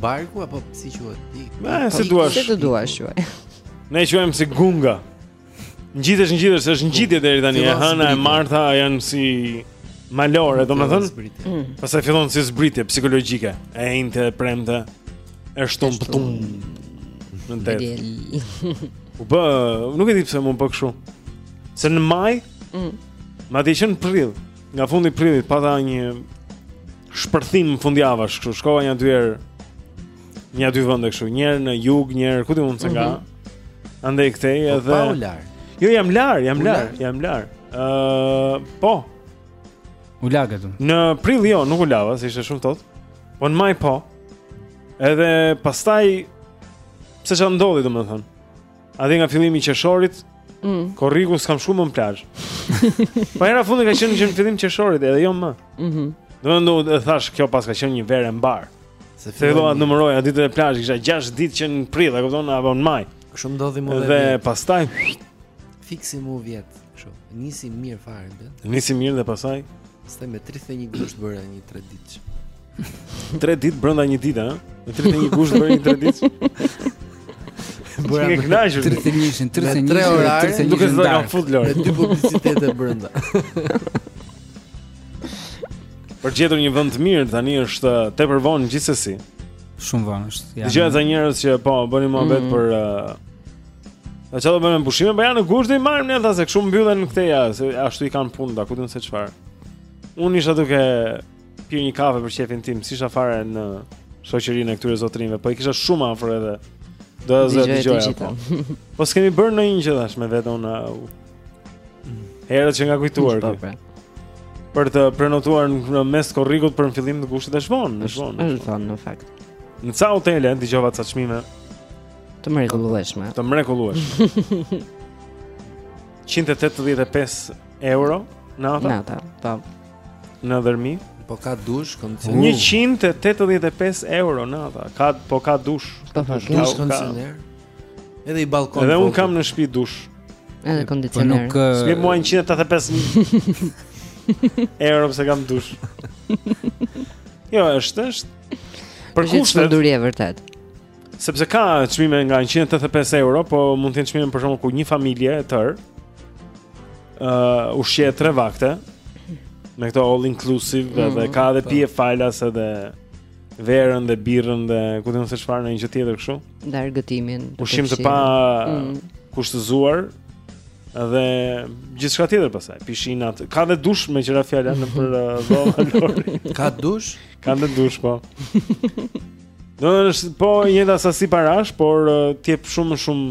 D: Barku apo si quhet?
A: Ma, si duash.
B: Si të duash quaj.
A: Ne e quajmë si gunga. Ngjitesh, ngjitesh, është ngjitje deri tani. E hëna e marta janë si malore, domethënë.
B: Mm.
A: Pastaj fillon si zbritje psikologjike. E enjte, e premte, e shtunë pum. Në det. U bë, nuk e di pse më bë kështu. Se në maj,
B: mm.
A: madje që në prill. Nga fundi i prillit pata një shpërthim fundjavash, kështu shkova nja dy herë nja dy vende kështu, një herë në jug, një herë ku di unë se nga. Mm -hmm. Andej këtej
D: po,
A: edhe.
D: Po u lave.
A: Jo, jam lar, jam lar, jam lar. Ëh, uh, po.
E: U lage.
A: Në prill jo, nuk u lava, se ishte shumë ftohtë. Po në maj po. Edhe pastaj pse ça ndodhi domethënë. A nga fillimi i qershorit,
B: mm.
A: korriku s'kam shku më në plazh. po hera e fundit ka qenë që në fillim të qershorit edhe jo më.
B: Mhm.
A: Mm do të thotë thashë kjo paska qenë një verë e mbarë.
D: Se
A: fillova të numëroja ditët e plazhit, kisha 6 ditë që në prill, e kupton, apo në maj.
D: Kështu ndodhi më
A: dhe. Dhe pastaj
D: fiksi në vjet, kështu. Nisi mirë fare, dhe.
A: Nisi mirë dhe pastaj
D: pastaj me 31 gusht bëra një treditë.
A: 3 ditë brenda një dite, ha? Në 31 gusht bëri një 3 ditë.
D: Bëra Je
A: kënaqur.
E: 31-shin, 31-shin,
D: Me tre orare,
E: 31-shin
A: Duke se
E: do
A: kam darkë. fut Lori.
D: Me dy publicitete brenda.
A: Për të gjetur një vend të mirë tani është uh, tepër vonë gjithsesi.
E: Shumë vonë është.
A: janë- Dëgjoj ata njerëz që po bënin muhabet
E: Mm.
A: për uh, A çfarë do bëjmë me pushime? Po janë në gusht dhe i marrim ne ata se kështu mbyllen këtej, se ashtu i kanë punët a ku di unë se çfarë. Unë isha duke pirë një kafe për qejfin tim, s'isha fare në shoqërinë e këtyre zotërinjve, po i kisha shumë afër edhe Do
B: s'do
A: e
B: dëgjoje
A: po. po s'kemi bërë ndonjë gjë thashë me vete unë Herët qenkan kujtuar
B: po, pra.
A: Për të prenotuar në mes të korrikut për në fillim të gushtit është vonë Është vonë
B: Është vonë në fakt
A: Në ca hotele, me ca çmime
B: Të mrekullueshme
A: Të mrekullueshme 185 euro Nata
B: Nata, pa po.
A: Në Dhërmi?
D: Po ka dush kondicioner.
A: 185 euro nata. Ka po ka dush.
B: Po
A: ka
D: dush kondicioner. Edhe një ballkon.
A: Edhe
D: unë
A: kam në shtëpi dush.
B: Edhe
E: po
B: kondicioner.
E: Po
A: nuk s'kërkoj 185 euro pse kam dush. Jo, është, është. Për kushtet.
B: Është çudi e vërtetë.
A: Sepse ka çmime nga 185 euro, po mund të jenë çmime për shembull ku një familje e tërë uh, ushqehet tre vakte me këto all inclusive
B: mm,
A: dhe ka edhe
B: po.
A: pije falas edhe verën dhe birrën dhe ku di unë se çfarë ndonjë gjë tjetër kështu.
B: Dhe argëtimin.
A: Ushqim të pa
B: mm.
A: kushtëzuar dhe gjithçka tjetër pastaj, pishinat. Ka dhe dush meqë ra fjala nëpër dhoma Lori.
D: Ka dush?
A: Ka dhe dush po. Do të thotë po një sasi parash, por të jep shumë shumë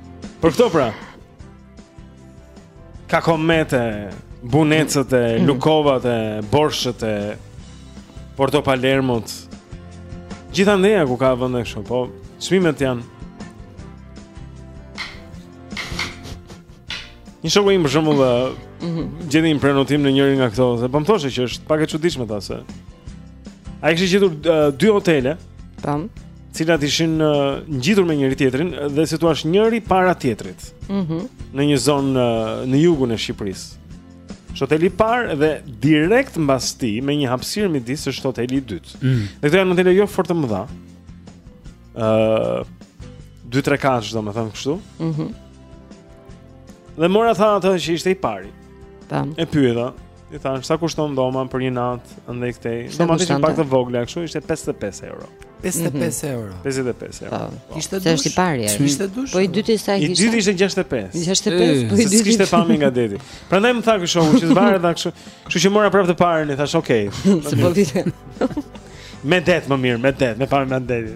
A: Për këto para. Ka Kakometë, Bunecët e mm. Lukovat e Borshët e Porto Palermot. Gjithandej ku ka vende kështu, po çmimet janë. Një shoku im për shembull mhm. gjeti një prenotim në njërin nga këto, dhe po më thoshe që është pak e çuditshme tha se. Ai kishte gjetur uh, dy hotele,
B: Tam.
A: cilat ishin uh, ngjitur me njëri tjetrin dhe si thua njëri para tjetrit.
B: Mhm.
A: Mm në një zonë uh, në jugun e Shqipërisë. Hoteli i parë dhe direkt mbas tij me një hapësirë midis është hoteli i dytë.
E: Mm.
A: Dhe këto janë hotele jo fort të mëdha. Ë uh, 2-3 katësh domethënë kështu.
B: Mhm.
A: Mm dhe mora tha atë që ishte i pari.
B: Tam.
A: E pyeta, I thashë sa kushton dhoma për një natë ndaj këtej.
B: Domethënë
A: pak të vogla, kështu ishte 55 euro.
D: 55 mhm. euro.
A: 55 euro.
B: Po.
D: Po.
B: Ishte dush. Ishte
D: i
B: pari.
D: Ishte dush.
B: Po i dyti sa ishte.
A: I dyti ishte 65.
B: 65, po i dyti.
A: Kishte pamje nga deti. Prandaj më tha ky shoku që zvarë dha kështu. Kështu që mora prapë të parën, i thashë, "Ok."
B: Se po vite.
A: Me det më mirë, me det, me pamje deti.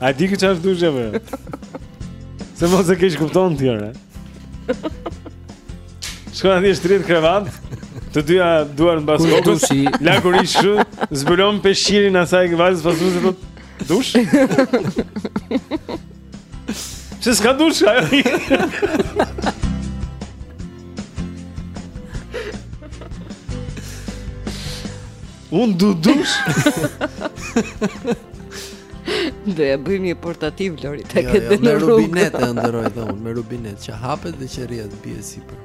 A: A di çfarë është dushi a? Se mos e keqkupton ti ore. Shkon aty shtrirë krevat. Të dyja duar mbas kokës. Lakuriq, zbulon peshqirin asaj që vajzës pas dushit po dush. Se s'ka dush ajo. Unë du dush
B: Do ja bëjmë një portativ Lori ta
D: jo,
B: këtë
D: jo,
B: në rrugë.
D: Me rubinet e ndëroj dhe unë, me rubinet që hapet dhe që rrjedh bie sipër.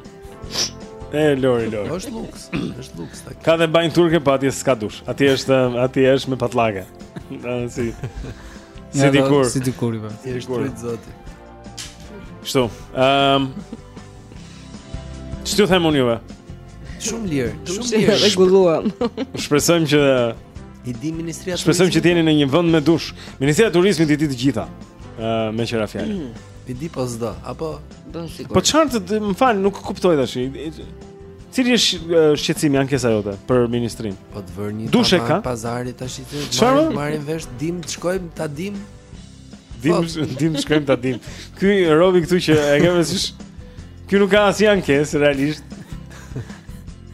A: E Lori Lori.
D: Është luks, është luks ta kesh.
A: Ka dhe banjë turke po atje s'ka dush. Atje është, atje është me patllake. Si. Si dikur.
E: Si dikur i
D: bën. Është zoti.
A: Kështu. Ehm. Um, Ç'të them unë juve?
D: Shumë lirë, shumë lirë,
B: rregulluam.
A: Shpresojmë që
D: i di ministria e turizmit.
A: Shpresojmë që të jeni në një vend me dush. Ministria e turizmit i di të gjitha. Ë vjen fjala. Mm.
D: I di po s'do, apo
B: bën sikur.
A: Po çfarë të më fal, nuk kuptoj tash. Cili është shqetësimi ankesa jote për ministrin?
D: Po të vërni një pazarit tash ti.
A: Çfarë
D: marrim vesh të dimë të shkojmë ta dimë?
A: Dim,
D: po.
A: dim shkojmë ta dim. Ky Robi këtu që e ke vësh. Ky nuk ka asnjë ankesë realisht.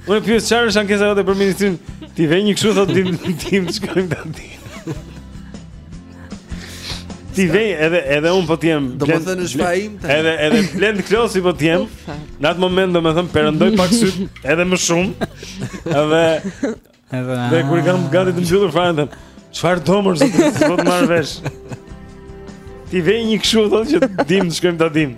A: Unë pyes çfarë është ankesa jote për ministrin? Ti vjen një kështu thotë dim dim shkojmë ta dim. Ti vjen edhe edhe unë po
D: të
A: jem.
D: Domethënë është faji im tani.
A: Edhe edhe Blendi Klosi po të jem. Në atë moment domethënë perëndoj pak sytë edhe më shumë. Edhe
E: Edhe
A: Dhe kur i kam gati të mbyllur fare them, çfarë do me thënë, s'do të marr vesh. Ti vjen një kështu thotë që të dim të shkojmë ta dim.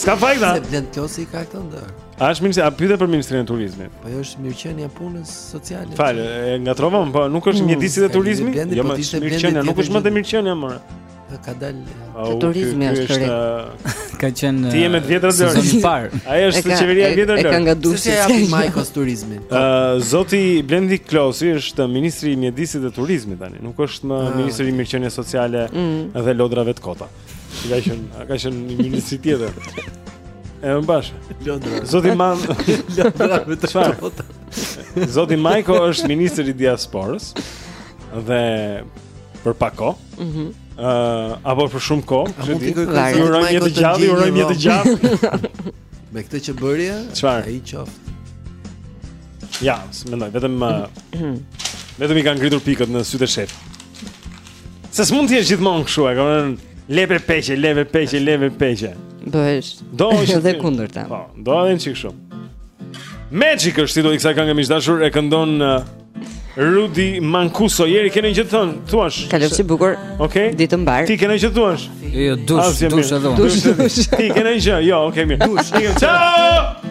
A: S'ka faj.
D: Se Blendi Klosi ka këtë ndër.
A: A është ministri a pyete për ministrin e turizmit?
D: Po jo është mirëqenia punës sociale.
A: Fal, e ngatërrova, po nuk është mjedisi
D: dhe
A: turizmi? Jo,
D: po ishte
A: mirëqenia, nuk është më
D: te
A: mirëqenia, more.
D: Ka dalë
A: te
B: turizmi është
A: kërë.
E: Ka qenë
A: Ti je me të vjetrat,
E: zor.
A: Sezoni
E: i parë.
A: Ai është
B: te
A: qeveria e vjetër.
B: Ka nga dushi
D: se japi Majkos turizmin.
A: Ë zoti Blendi Klosi është ministri i mjedisit dhe turizmit tani. Nuk është më
D: ah.
A: ministri i mirëqenies sociale
B: mm.
A: dhe lodrave të kota. Ka qenë, ka qenë një ministri tjetër. E më bashkë Zoti man
D: Lodrave të kota
A: Zoti Majko është ministri i diasporës Dhe për pak kohë.
B: Mhm.
A: Mm uh, apo për shumë kohë, kështu
D: ti.
A: Urojmë jetë
D: të
A: gjatë, urojmë jetë
D: të
A: gjatë.
D: Me këtë që
A: bëri,
D: ai qoftë.
A: Ja, mendoj, vetëm uh, vetëm i janë ngritur pikët në sytë e shefit. Se s'mund të jesh gjithmonë kështu, e kam thënë, lepe peqe, lepe peqe, lepe peqe.
B: Bëhesh.
A: Do është
B: edhe kundërta.
A: Po, do edhe çik shumë. Magic është titulli i kësaj këngë miq të dashur e këndon uh, Rudi Mankuso, Jeri ke ndonjë gjë të thon, thuash.
B: Kalofshi bukur.
A: Okej.
B: Okay. Ditën e mbarë.
A: Ti ke ndonjë gjë të thuash?
E: Jo, dush, dush edhe unë.
B: Dush, dush.
A: Ti keni gjë? Jo, okay, mirë. Dush. Ciao.